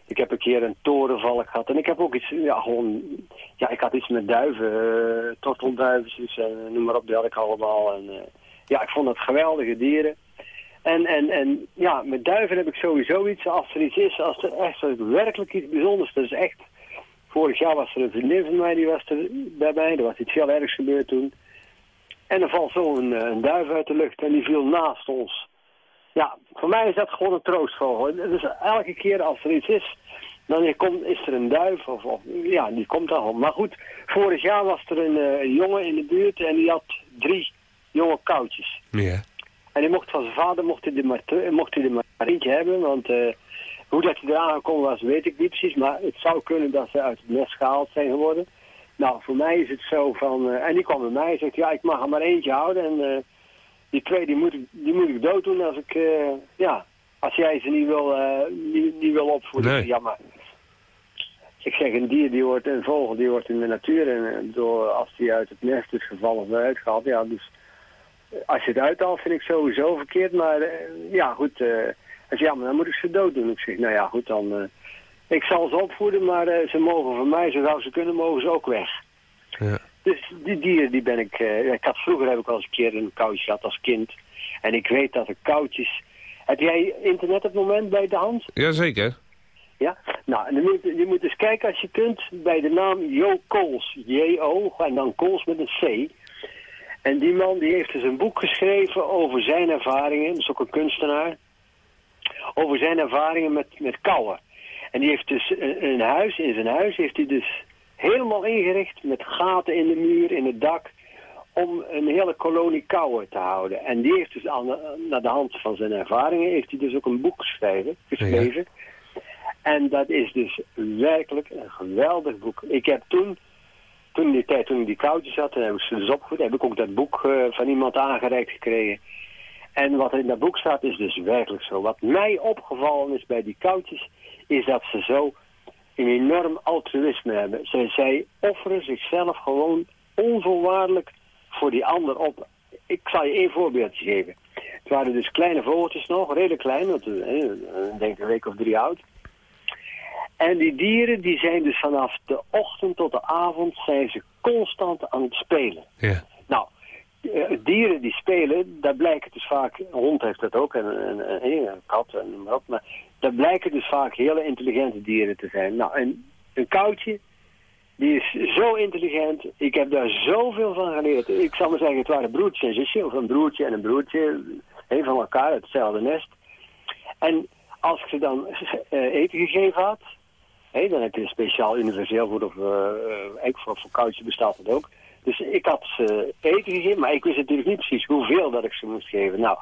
ik heb een keer een torenvalk gehad. En ik heb ook iets, ja gewoon, ja ik had iets met duiven, uh, tortelduivens, en noem maar op, die had ik allemaal. En, eh, ja, ik vond dat geweldige dieren. En, en, en ja, met duiven heb ik sowieso iets, als er iets is, als er echt werkelijk iets bijzonders, is echt, vorig jaar was er een vriendin van mij, die was er bij mij, er was iets heel ergs gebeurd toen. En er valt zo een, eh, een duif uit de lucht en die viel naast ons. Ja, voor mij is dat gewoon een troostvogel. Dus elke keer als er iets is, dan is er een duif of, ja, die komt dan wel. Maar goed, vorig jaar was er een, eh, een jongen in de buurt en die had drie jonge koutjes. Ja. En die mocht van zijn vader mocht hij er maar, mocht hij maar eentje hebben, want eh, hoe dat hij eraan gekomen was, weet ik niet precies. Maar het zou kunnen dat ze uit het nest gehaald zijn geworden. Nou, voor mij is het zo van... eh, en die kwam bij mij en zegt, ja, ik mag er maar eentje houden. En eh, die twee, die moet, ik, die moet ik dood doen als ik... ja, als jij ze niet wil, niet, niet wil opvoeden. Nee. Ja, maar... Ik zeg, een dier, die wordt, een vogel, die wordt in de natuur... en door, als die uit het nest is gevallen of eruit gehaald, ja, dus... Als je het uithaalt, vind ik sowieso verkeerd. Maar eh, ja, goed. eh hij ja, maar dan moet ik ze dood doen. Ik zeg, nou ja, goed, dan... eh, ik zal ze opvoeden, maar ze mogen van mij, zo gauw ze kunnen, mogen ze ook weg. Ja. Dus die dieren, die ben ik... ik had vroeger heb ik al eens een keer een koutje gehad als kind. En ik weet dat de koutjes... Heb jij internet op het moment bij de hand? Jazeker. Ja? Nou, en dan moet, je moet eens kijken als je kunt bij de naam Jo Kools. J-O en dan Kools met een C. En die man die heeft dus een boek geschreven over zijn ervaringen. Dat is ook een kunstenaar. Over zijn ervaringen met, met. En die heeft dus een, huis, in zijn huis heeft hij dus helemaal ingericht met gaten in de muur, in het dak. Om een hele kolonie kauwen te houden. En die heeft dus aan, naar de hand van zijn ervaringen, heeft hij dus ook een boek geschreven. geschreven. En dat is dus werkelijk een geweldig boek. Ik heb toen, toen die tijd, toen ik die koudjes had, heb ik ze dus opgevoed, heb ik ook dat boek eh, van iemand aangereikt gekregen. En wat in dat boek staat is dus werkelijk zo. Wat mij opgevallen is bij die koudjes, is dat ze zo een enorm altruïsme hebben. Zij, zij offeren zichzelf gewoon onvoorwaardelijk voor die ander op. Ik zal je één voorbeeldje geven. Het waren dus kleine vogeltjes nog, redelijk klein, want, eh, eh, denk een week of drie oud. En die dieren die zijn dus vanaf de ochtend tot de avond zijn ze constant aan het spelen. Ja. Nou, eh, dieren die spelen, daar blijken dus vaak, een hond heeft dat ook, en een, een, een, een kat en noem maar op, maar daar blijken dus vaak hele intelligente dieren te zijn. Nou, en een koutje, die is zo intelligent, ik heb daar zoveel van geleerd. Ik zal maar zeggen, het waren broertje en zusje, of een broertje en een broertje, een van elkaar, hetzelfde nest. En als ik ze dan eh, eten gegeven had, dan heb je een speciaal universeel voer, of uh, eigenlijk voor, voor koudje bestaat het ook. Dus ik had ze eten gegeven, maar ik wist natuurlijk niet precies hoeveel dat ik ze moest geven. Nou,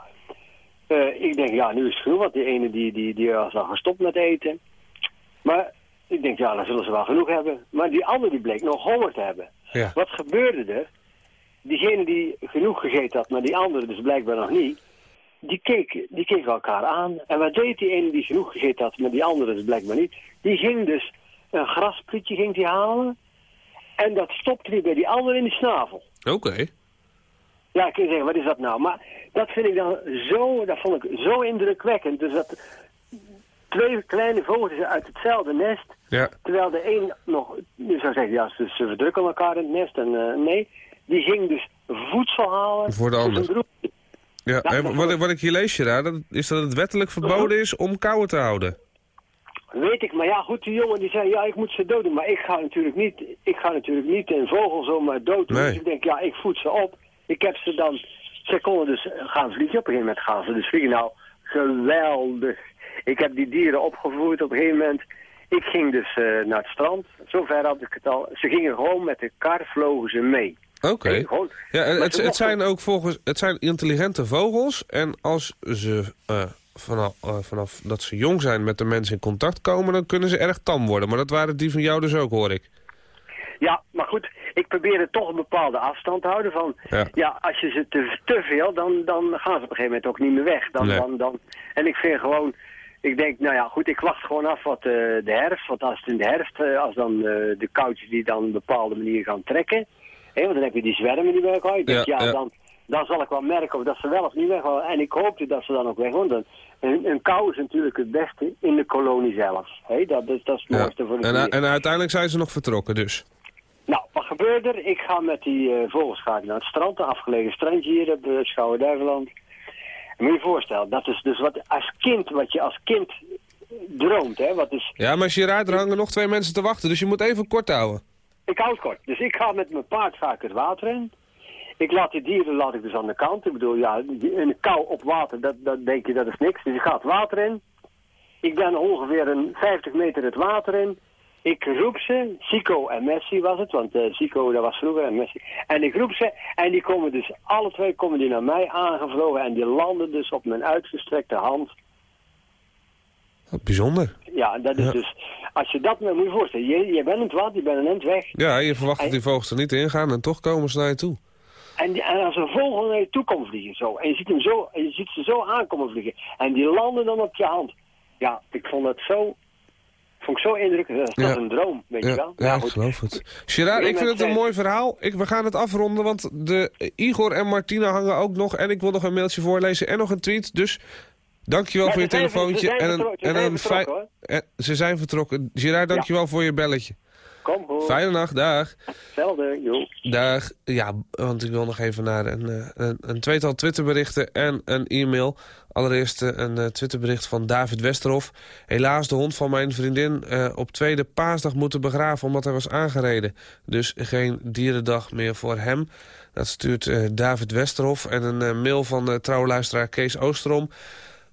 eh, ik denk, ja, nu is het genoeg, want die ene die, die, die was al gestopt met eten. Maar ik denk, ja, dan zullen ze wel genoeg hebben. Maar die andere die bleek nog honger te hebben. Ja. Wat gebeurde er? Diegene die genoeg gegeten had, maar die andere dus blijkbaar nog niet, die keek, die keek elkaar aan. En wat deed die ene die genoeg gegeten had, maar die andere dus blijkbaar niet? Die ging dus een grasprietje ging die halen. En dat stopte hij bij die andere in de snavel. Oké. Ja, kun je zeggen, wat is dat nou? Maar dat vind ik dan zo, dat vond ik zo indrukwekkend. Dus dat twee kleine vogeltjes uit hetzelfde nest, Ja. terwijl de een nog, je zou zeggen, ja, ze, ze verdrukken elkaar in het nest. En eh, nee, die ging dus voedsel halen Voor de zijn ander. Ja, en wat, ik- wat ik hier lees, Gerard, is dat het wettelijk verboden is om kauwen te houden. Weet ik, maar ja, goed, die jongen die zei, ja, ik moet ze doden. Maar ik ga natuurlijk niet, ik ga natuurlijk niet een vogel zomaar dood doen. Nee. Dus ik denk, ja, ik voed ze op. Ik heb ze dan, ze konden dus gaan vliegen. Op een gegeven moment gaan ze dus vliegen. Nou, geweldig. Ik heb die dieren opgevoerd op een gegeven moment. Ik ging dus eh, naar het strand. Zover had ik het al. Ze gingen gewoon met de kar, vlogen ze mee. Oké. Ja, het, het mochten- zijn ook volgens, het zijn intelligente vogels. En als ze eh, vanaf, eh, vanaf dat ze jong zijn met de mensen in contact komen, dan kunnen ze erg tam worden. Maar dat waren die van jou dus ook, hoor ik. Ja, maar goed, ik probeerde toch een bepaalde afstand te houden van... Ja. Ja, als je ze te, te veel, dan, dan gaan ze op een gegeven moment ook niet meer weg. Dan, Nee. dan, dan, en ik vind gewoon... Ik denk, nou ja, goed, ik wacht gewoon af wat eh, de herfst. Want als het in de herfst, als dan eh, de koudjes die dan op een bepaalde manier gaan trekken... Hè, want dan heb je die zwermen die weggaan. Ik denk, Ja. Dan, dan zal ik wel merken of dat ze wel of niet weggaan. En ik hoopte dat ze dan ook weggaan. Dan, een, een kou is natuurlijk het beste in de kolonie zelf. Dat, is- dat is het Ja. mooiste voor de En, en uiteindelijk zijn ze nog vertrokken, dus. Nou, wat gebeurt er? Ik ga met die eh vogels ga ik naar het strand, een afgelegen strandje hier op uh, Schouwen-Duiveland. Moet je je voorstellen, dat is dus wat als kind, wat je als kind droomt, hè. Wat is, Ja, maar Gerard, er hangen nog twee mensen te wachten, dus je moet even kort houden. Ik hou het kort. Dus ik ga met mijn paard ga ik het water in. Ik laat die dieren laat ik dus aan de kant. Ik bedoel, ja, een kou op water, dat, dat denk je, dat is niks. Dus ik ga het water in. Ik ben ongeveer een 50 meter het water in. Ik roep ze, Sico en Messi was het, want eh Sico dat was vroeger en Messi. En ik roep ze en die komen dus, alle twee komen die naar mij aangevlogen en die landen dus op mijn uitgestrekte hand. Bijzonder. Ja, dat is Ja. dus, als je dat moet je voorstellen, je, je bent het wat, je bent een end weg. Ja, je verwacht dat die vogels er niet in gaan en toch komen ze naar je toe. En, die- en als een vogel naar je toe komt vliegen zo, en je ziet, hem zo, je ziet ze zo aankomen vliegen, en die landen dan op je hand. Ja, ik vond het zo, vond ik zo indrukwekkend. Dat is Ja. een droom, weet je Ja, wel? ja, ik geloof het. Gerard, ik vind het een Iemand mooi verhaal. Ik, we gaan het afronden, want de eh, Igor en Martina hangen ook nog. En ik wil nog een mailtje voorlezen en nog een tweet. Dus dankjewel Ja, voor je telefoontje. ze zijn en een, ze en zijn een vertrokken, fijn- en Ze zijn vertrokken. Gerard, dankjewel voor je belletje. Kom hoor, Fijne nacht, dag. hetzelfde, joh. Dag. Ja, want ik wil nog even naar een, eh, een, een tweetal Twitterberichten en een e-mail. Allereerst eh, een eh, Twitterbericht van David Westerhof. Helaas de hond van mijn vriendin op tweede paasdag moeten begraven omdat hij was aangereden. Dus geen dierendag meer voor hem. Dat stuurt David Westerhof en een mail van trouwluisteraar Kees Oosterom.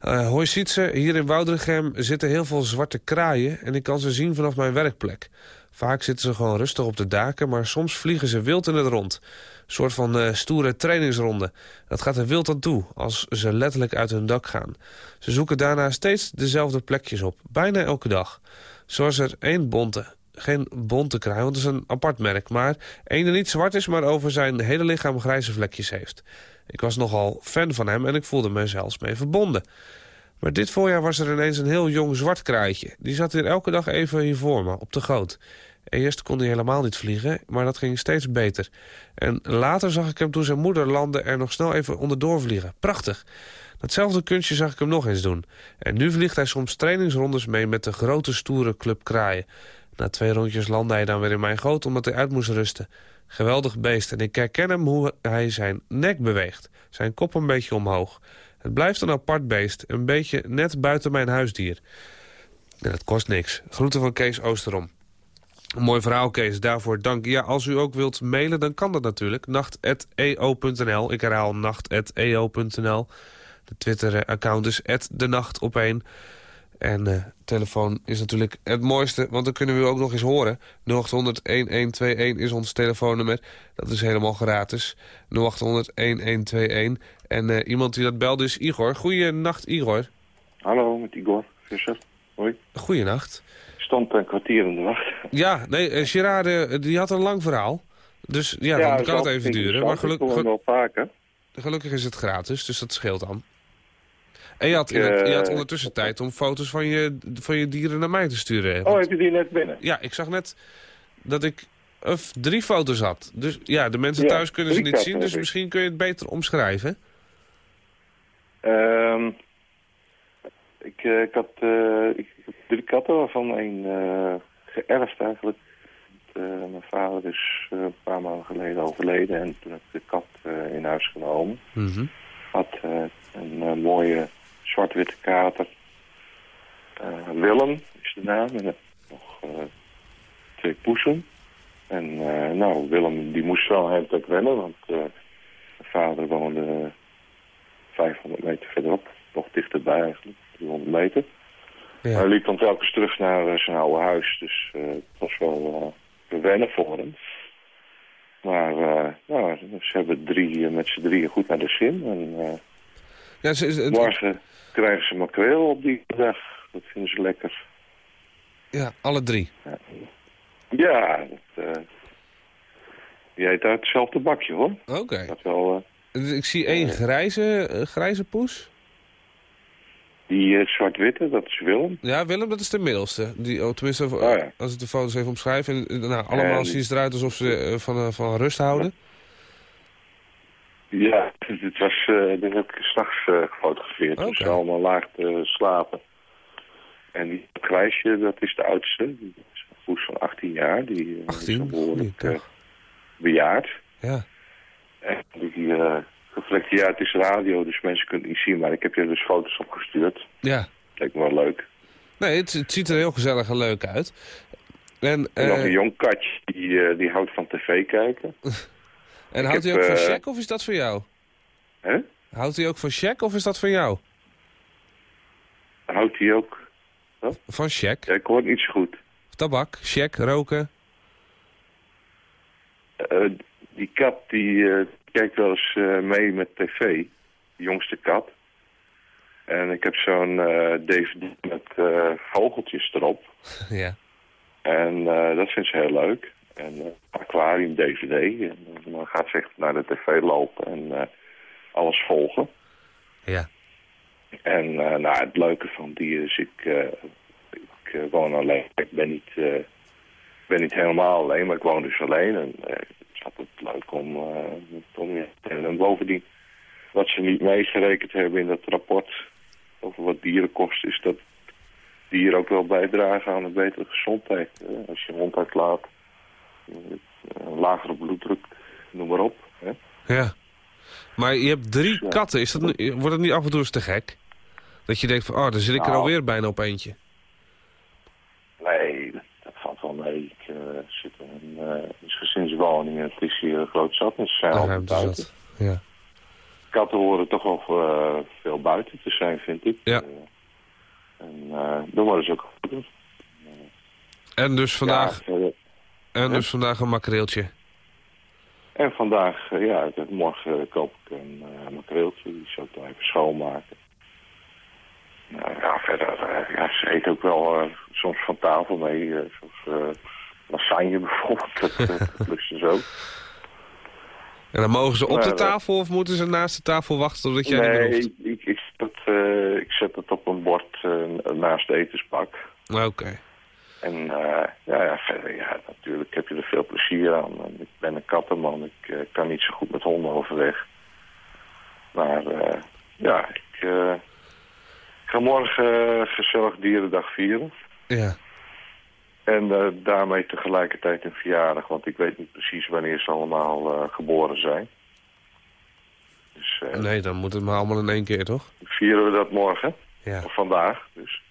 Eh hoi Sietse, hier in Woudrichem zitten heel veel zwarte kraaien... en ik kan ze zien vanaf mijn werkplek. Vaak zitten ze gewoon rustig op de daken... maar soms vliegen ze wild in het rond. Een soort van eh, stoere trainingsronde. Dat gaat er wild aan toe, als ze letterlijk uit hun dak gaan. Ze zoeken daarna steeds dezelfde plekjes op, bijna elke dag. Zo is er één bonte. Geen bonte kraai, want het is een apart merk. Maar één die niet zwart is, maar over zijn hele lichaam grijze vlekjes heeft. Ik was nogal fan van hem en ik voelde me zelfs mee verbonden. Maar dit voorjaar was er ineens een heel jong zwart kraaitje. Die zat hier elke dag even hier voor me, op de goot. Eerst kon hij helemaal niet vliegen, maar dat ging steeds beter. En later zag ik hem toen zijn moeder landde er nog snel even onderdoor vliegen. Prachtig. Datzelfde kunstje zag ik hem nog eens doen. En nu vliegt hij soms trainingsrondes mee met de grote stoere club kraaien. Na twee rondjes landde hij dan weer in mijn goot omdat hij uit moest rusten. Geweldig beest en ik herken hem hoe hij zijn nek beweegt. Zijn kop een beetje omhoog. Het blijft een apart beest, een beetje net buiten mijn huisdier. En het kost niks. Groeten van Kees Oosterom. Een mooi verhaal, Kees. Daarvoor dank. Ja, als u ook wilt mailen, dan kan dat natuurlijk. nacht.eo.nl. Ik herhaal nacht.eo.nl. De Twitter-account is de nacht. En uh, telefoon is natuurlijk het mooiste, want dan kunnen we u ook nog eens horen. 0800-1121 is ons telefoonnummer. Dat is helemaal gratis. 0800-1121. En uh, iemand die dat belde is Igor. Goeienacht, Igor. Hallo, met Igor Visser. Hoi. Goeienacht. Stond een kwartier in de wacht. Ja, nee, uh, Gerard uh, die had een lang verhaal. Dus ja, ja dan kan het even duren. Maar geluk, gelu wel vaker. gelukkig is het gratis, dus dat scheelt dan. En je had, het, je had ondertussen tijd om foto's van je, van je dieren naar mij te sturen. Oh, heb je die net binnen? Ja, ik zag net dat ik of drie foto's had. Dus ja, de mensen ja, thuis kunnen ze niet zien, dus misschien kun je het beter omschrijven. Um, ik, uh, ik, had, uh, ik, drie katten, waarvan één uh, geërfd eigenlijk. mijn vader is een paar maanden geleden overleden en toen heb ik de kat in huis genomen. Mm -hmm. Had een mooie zwart-witte kater. Willem is de naam en nog twee poesen. En nou, Willem die moest wel een hele tijd wennen, want mijn vader woonde 500 meter verderop. Nog dichterbij eigenlijk, 300 meter. Ja. Hij liep dan telkens terug naar uh, zijn oude huis. Dus uh, het was wel uh, wennen voor hem. Maar nou, ze hebben drie, met z'n drieën goed naar de zin. En ja, ze, het, morgen krijgen ze makreel op die dag. Dat vinden ze lekker. Ja, alle drie? Ja, ja dat, die eet uit hetzelfde bakje hoor. Oké. Okay. Dat wel... Ik zie één grijze, uh, grijze poes. Die zwart-witte, dat is Willem. Ja, Willem, dat is de middelste. Die, oh, tenminste, oh, ja. als ik de foto's even omschrijf. En, nou, allemaal en... zien ze eruit alsof ze van, van rust houden. Ja, dit was, dit heb ik s'nachts gefotografeerd. Okay. Dus allemaal laag te slapen. En die grijsje, dat is de oudste. Die is een poes van 18 jaar. Die 18? is behoorlijk bejaard. Ja. En die uh, reflectie, ja, het is radio, dus mensen kunnen het niet zien. Maar ik heb je dus foto's opgestuurd. Ja. Lijkt me wel leuk. Nee, het, het ziet er heel gezellig en leuk uit. En, en nog uh, een jong katje, die, uh, die houdt van tv kijken. en houdt hij ook van check of is dat voor jou? Hè? Houdt hij ook van check of is dat van jou? Houdt hij ook... Wat? Van check? Ja, ik hoor niet zo goed. Tabak, check, roken? die kat die uh, kijkt wel eens uh, mee met tv. De jongste kat. En ik heb zo'n uh, dvd met vogeltjes erop. Ja. En dat vindt ze heel leuk. En aquarium dvd. En dan gaat ze echt naar de tv lopen en alles volgen. Ja. En nou, het leuke van die is, ik, ik woon alleen. Ik ben niet, ben niet helemaal alleen, maar ik woon dus alleen. En had het leuk om, om ja. En bovendien, wat ze niet meegerekend hebben in dat rapport over wat dierenkost is, dat dieren ook wel bijdragen aan een betere gezondheid. Als je hond uitlaat, lagere bloeddruk, noem maar op. Hè? Ja. Maar je hebt drie ja. katten. Is dat, wordt het niet af en toe eens te gek? Dat je denkt van, oh, dan zit ik nou, er alweer bijna op eentje. Nee, dat valt wel mee. Ik uh, zit in een uh, gezinswoning en het is hier een groot zat. En ze zijn altijd buiten. Ja. Katten horen toch wel uh, veel buiten te zijn, vind ik. Ja. en dan worden ze ook goed. En dus vandaag, ja, en dus vandaag een makreeltje. En vandaag, ja, morgen koop ik een makreeltje. Die zal ik dan even schoonmaken. Nou ja, verder, ja, ze eet ook wel soms van tafel mee. zoals lasagne bijvoorbeeld, dat, dat lust ze zo. En dan mogen ze op maar, de tafel of moeten ze naast de tafel wachten totdat jij nee? Ik, ik, zet het op een bord naast de etensbak. Oké. Okay. En uh, ja, ja, verder, ja, natuurlijk heb je er veel plezier aan. Ik ben een kattenman, ik kan niet zo goed met honden overweg. Maar ja, ik, eh, ga morgen eh, gezellig dierendag vieren. Ja. En eh, daarmee tegelijkertijd een verjaardag, want ik weet niet precies wanneer ze allemaal eh, geboren zijn. Dus eh, Nee, dan moet het maar allemaal in één keer, toch? vieren we dat morgen, Ja. of vandaag dus.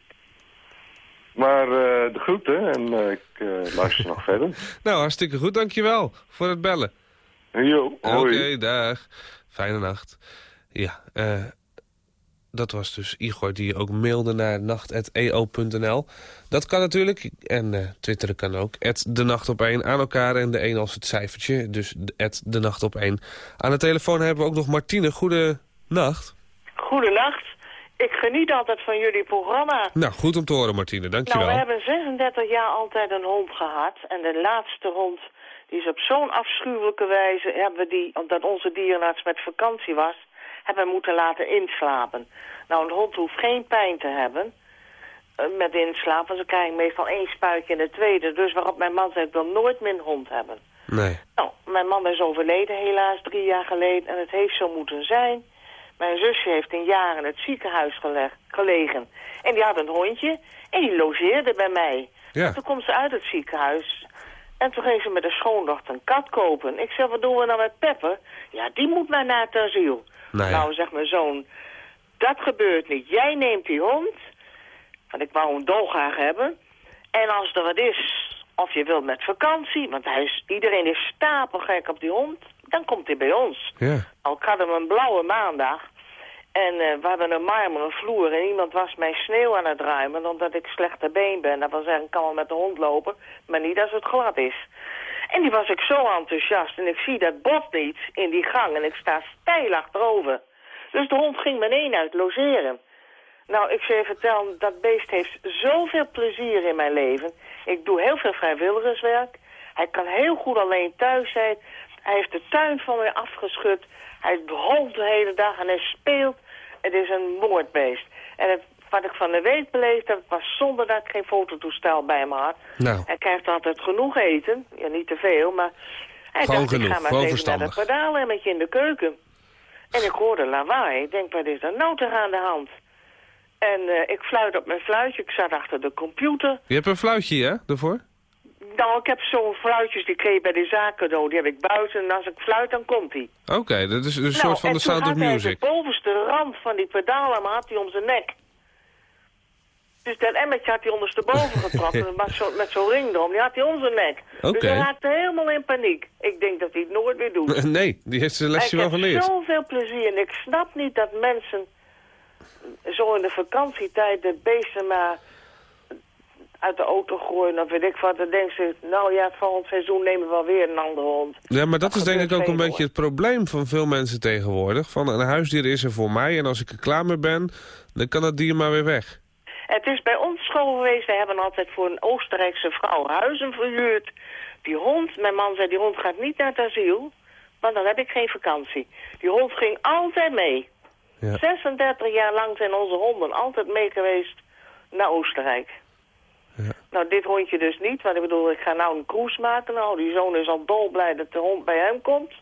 Maar eh, de groeten en eh, ik eh, luister nog verder. Nou, hartstikke goed. Dankjewel voor het bellen. Jo, Oké, hoi. dag. Fijne nacht. Ja, eh, dat was dus Igor die ook mailde naar nacht.eo.nl. Dat kan natuurlijk. En eh twitteren kan ook. de nacht op één aan elkaar en de één als het cijfertje. Dus de nacht op één. Aan de telefoon hebben we ook nog Martine. Goede nacht. Goedenacht. Ik geniet altijd van jullie programma. Nou, goed om te horen Martine. Dankjewel. Nou, we hebben 36 jaar altijd een hond gehad. En de laatste hond, die is op zo'n afschuwelijke wijze... hebben we die, omdat onze dierenarts met vakantie was... hebben we moeten laten inslapen. Nou, een hond hoeft geen pijn te hebben eh, met inslapen. Ze krijgen meestal één spuitje in de tweede. Dus waarop mijn man zei, ik wil nooit meer een hond hebben. Nee. Nou, mijn man is overleden helaas drie jaar geleden en het heeft zo moeten zijn. Mijn zusje heeft een jaar in het ziekenhuis gele- gelegen. En die had een hondje en die logeerde bij mij. Ja. Toen komt ze uit het ziekenhuis. En toen ging ze met de schoondochter een kat kopen. Ik zeg, wat doen we nou met Pepper? Ja, die moet maar naar het asiel. Nou. Nou, zegt mijn zoon, dat gebeurt niet. Jij neemt die hond, want ik wou hem dolgraag hebben. En als er wat is, of je wilt met vakantie, want hij is, iedereen is stapelgek op die hond, dan komt hij bij ons. Ja. Al ik had hem een blauwe maandag. En eh, we hebben een marmeren vloer en iemand was mijn sneeuw aan het ruimen omdat ik slechter been ben. Dat wil zeggen, ik kan wel met de hond lopen, maar niet als het glad is. En die was ik zo enthousiast en ik zie dat bot niet in die gang en ik sta stijl achterover. Dus de hond ging meteen uit logeren. Nou, ik zou je vertellen, dat beest heeft zoveel plezier in mijn leven. Ik doe heel veel vrijwilligerswerk. Hij kan heel goed alleen thuis zijn. Hij heeft de tuin van mij afgeschud. Hij holt de hele dag en hij speelt. Het is een moordbeest. En het, wat ik van de week beleefd heb, was zonder dat ik geen fototoestel bij me had. Nou, Hij krijgt altijd genoeg eten. Ja, niet te veel, maar... Hij Gewoon dacht, ik genoeg, ga maar even naar verstandig. het pedaalemmetje in de keuken. En ik hoorde lawaai. Ik denk, wat is er nou toch aan de hand? En eh, ik fluit op mijn fluitje. Ik zat achter de computer. je hebt een fluitje, hè, daarvoor? Nou, ik heb zo'n fluitjes die kreeg bij de cadeau. Die heb ik buiten. En als ik fluit, dan komt hij. Oké, dat is een nou, soort van de Sound of Music. de bovenste rand van die pedalen had hij om zijn nek. Dus dat emmetje had hij ondersteboven getrokken. met zo'n met zo'n ring erom. Die had hij om zijn nek. Dus hij raakte helemaal in paniek. Ik denk dat hij het nooit meer doet. Nee, die heeft zijn lesje wel ik heb geleerd. zoveel plezier en ik snap niet dat mensen zo in de vakantietijd de beesten maar uit de auto gooien of weet ik wat. Dan denken ze, nou ja, volgend seizoen nemen we wel weer een andere hond. Ja, maar dat is denk ik ook een beetje het probleem van veel mensen tegenwoordig. Van een huisdier is er voor mij en als ik er klaar mee ben, dan kan dat dier maar weer weg. Het is bij ons school geweest, we hebben altijd voor een Oostenrijkse vrouw huizen verhuurd. Die hond, mijn man zei, die hond gaat niet naar het asiel, want dan heb ik geen vakantie. Die hond ging altijd mee. Ja. 36 jaar lang zijn onze honden altijd mee geweest naar Oostenrijk. Ja. Nou, dit hondje dus niet, want ik bedoel, ik ga nou een cruise maken. Nou, die zoon is al dolblij dat de hond bij hem komt.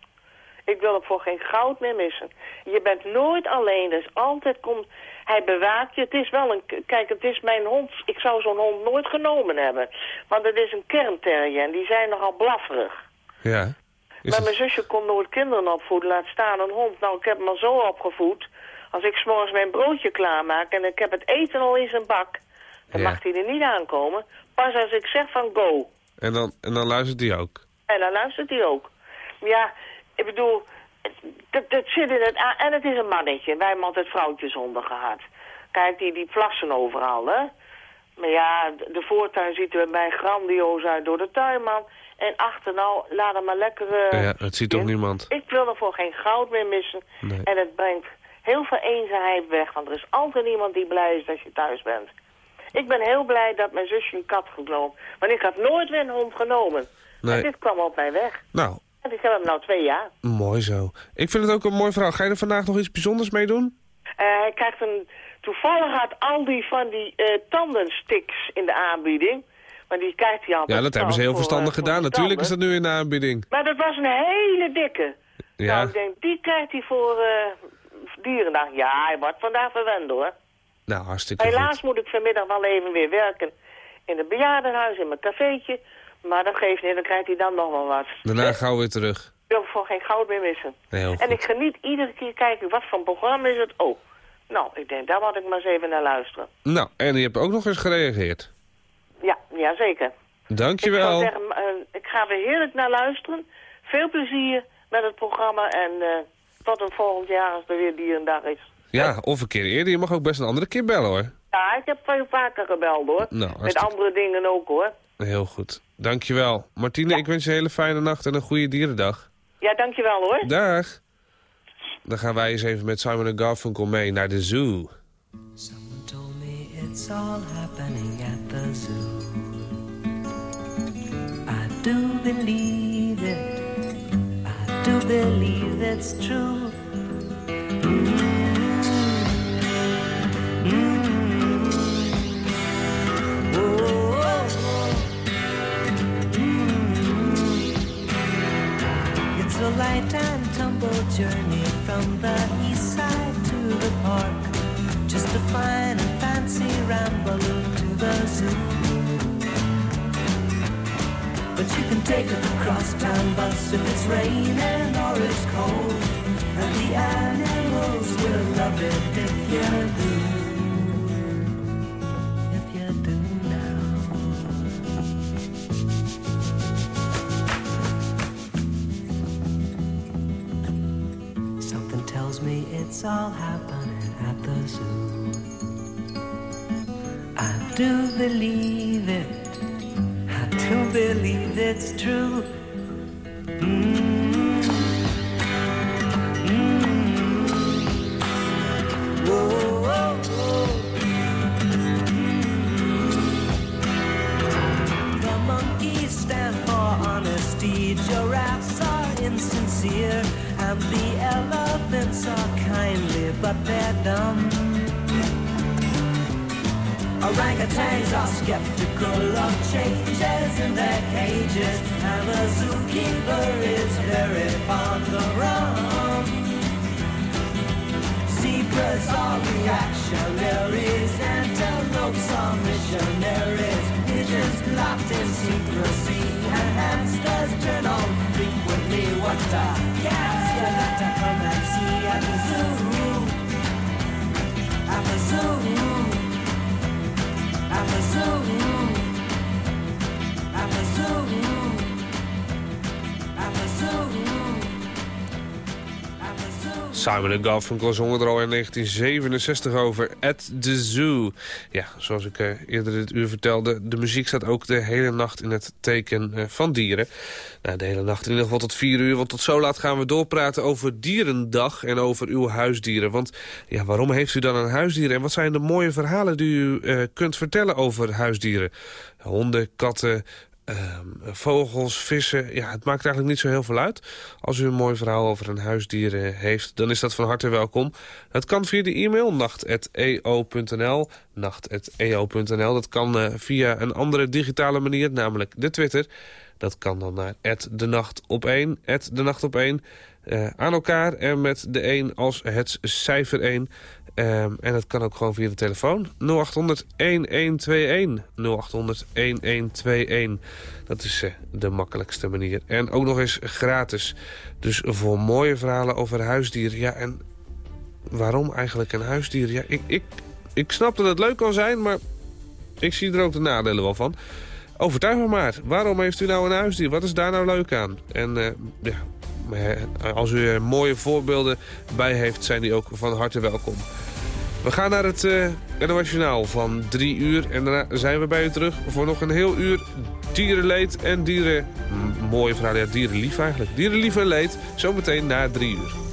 Ik wil hem voor geen goud meer missen. Je bent nooit alleen, dus altijd komt... Hij bewaakt je. Het is wel een... Kijk, het is mijn hond. Ik zou zo'n hond nooit genomen hebben. Want het is een kernterrier en die zijn nogal blafferig. Ja. Is maar het- mijn zusje kon nooit kinderen opvoeden, laat staan een hond. Nou, ik heb hem al zo opgevoed. Als ik s'morgens mijn broodje klaarmaak en ik heb het eten al in zijn bak... dan Ja. mag hij er niet aankomen. Pas als ik zeg van go. En dan, en dan luistert hij ook. En dan luistert hij ook. Ja, ik bedoel, dat, dat zit in het... En het is een mannetje. Wij hebben altijd vrouwtjeshonden gehad. Kijk, die, die plassen overal, hè. Maar ja, de voortuin ziet er bij grandioos uit door de tuinman. En achter nou, laat hem maar lekker... eh, ja, het ziet toch niemand. Ik wil er voor geen goud meer missen. Nee. En het brengt heel veel eenzaamheid weg. Want er is altijd iemand die blij is dat je thuis bent. Ik ben heel blij dat mijn zusje een kat genomen. Want ik had nooit weer een hond genomen. Nee. En dit kwam op mij weg. Nou, En ik heb hem nou twee jaar. mooi zo. Ik vind het ook een mooi verhaal. Ga je er vandaag nog iets bijzonders mee doen? Eh, hij krijgt een... Toevallig had Aldi van die eh, tandensticks in de aanbieding. Maar die krijgt hij altijd. Ja, dat hebben ze heel voor, verstandig eh, voor gedaan. Natuurlijk is dat nu in de aanbieding. Maar dat was een hele dikke. Ja. Nou, ik denk, die krijgt hij voor, eh dierendag. Ja, hij wordt vandaag verwend hoor. Nou, hartstikke Helaas goed. moet ik vanmiddag wel even weer werken in het bejaardenhuis, in mijn cafeetje. Maar dat geeft niet, dan krijgt hij dan nog wel wat. Daarna gauw weer terug. Ik wil voor geen goud meer missen. En ik geniet iedere keer kijken, wat voor programma is het? Oh, nou, ik denk, daar moet ik maar eens even naar luisteren. Nou, en je hebt ook nog eens gereageerd. Ja, ja zeker. Ik Dankjewel. zeggen, eh, ik ga er heerlijk naar luisteren. Veel plezier met het programma en eh, tot een volgend jaar als er weer dierendag is. Ja, of een keer eerder. Je mag ook best een andere keer bellen hoor. Ja, ik heb veel vaker gebeld hoor. Nou, met andere dingen ook hoor. Heel goed. Dankjewel. Martine, ik wens je een hele fijne nacht en een goede dierendag. Ja, dankjewel hoor. Dag. Dan gaan wij eens even met Simon en Garfunkel mee naar de zoo. told me it's all happening at the zoo. I do believe it. I do believe it's true. Journey from the east side to the park. Just a fine and fancy ramble to the zoo. But you can take a crosstown bus if it's raining or it's cold. And the animals will love it if you do. All happening at the zoo. I do believe frequently. What a gas you got to come and see at the zoo, at the zoo. At the zoo. Simon Garfunkel zongen er al in 1967 over At the Zoo. Ja, zoals ik eh, eerder dit uur vertelde... de muziek staat ook de hele nacht in het teken eh, van dieren. Nou, de hele nacht in ieder geval tot vier uur. Want tot zo laat gaan we doorpraten over Dierendag en over uw huisdieren. Want ja, waarom heeft u dan een huisdier? En wat zijn de mooie verhalen die u eh, kunt vertellen over huisdieren? Honden, katten, Ehm, vogels, vissen, ja, het maakt eigenlijk niet zo heel veel uit. Als u een mooi verhaal over een huisdier eh, heeft, dan is dat van harte welkom. Het kan via de e-mail nacht.eo.nl. Nacht.eo.nl. Dat kan eh, via een andere digitale manier, namelijk de Twitter. Dat kan dan naar de nacht op 1, de nacht op 1. eh, aan elkaar en met de 1 als het cijfer 1. Ehm, en dat kan ook gewoon via de telefoon. 0800 1121. 0800 1121. Dat is eh, de makkelijkste manier. En ook nog eens gratis. Dus voor mooie verhalen over huisdieren. Ja, en waarom eigenlijk een huisdier? Ja, ik, ik, ik snap dat het leuk kan zijn, maar ik zie er ook de nadelen wel van. Overtuig me maar. Waarom heeft u nou een huisdier? Wat is daar nou leuk aan? En eh, ja, maar, als u er mooie voorbeelden bij heeft, zijn die ook van harte welkom. We gaan naar het uh, van drie uur. En daarna zijn we bij u terug voor nog een heel uur dierenleed en dieren... Mooie verhaal, ja, dierenlief eigenlijk. Dierenlief en leed, zometeen na drie uur.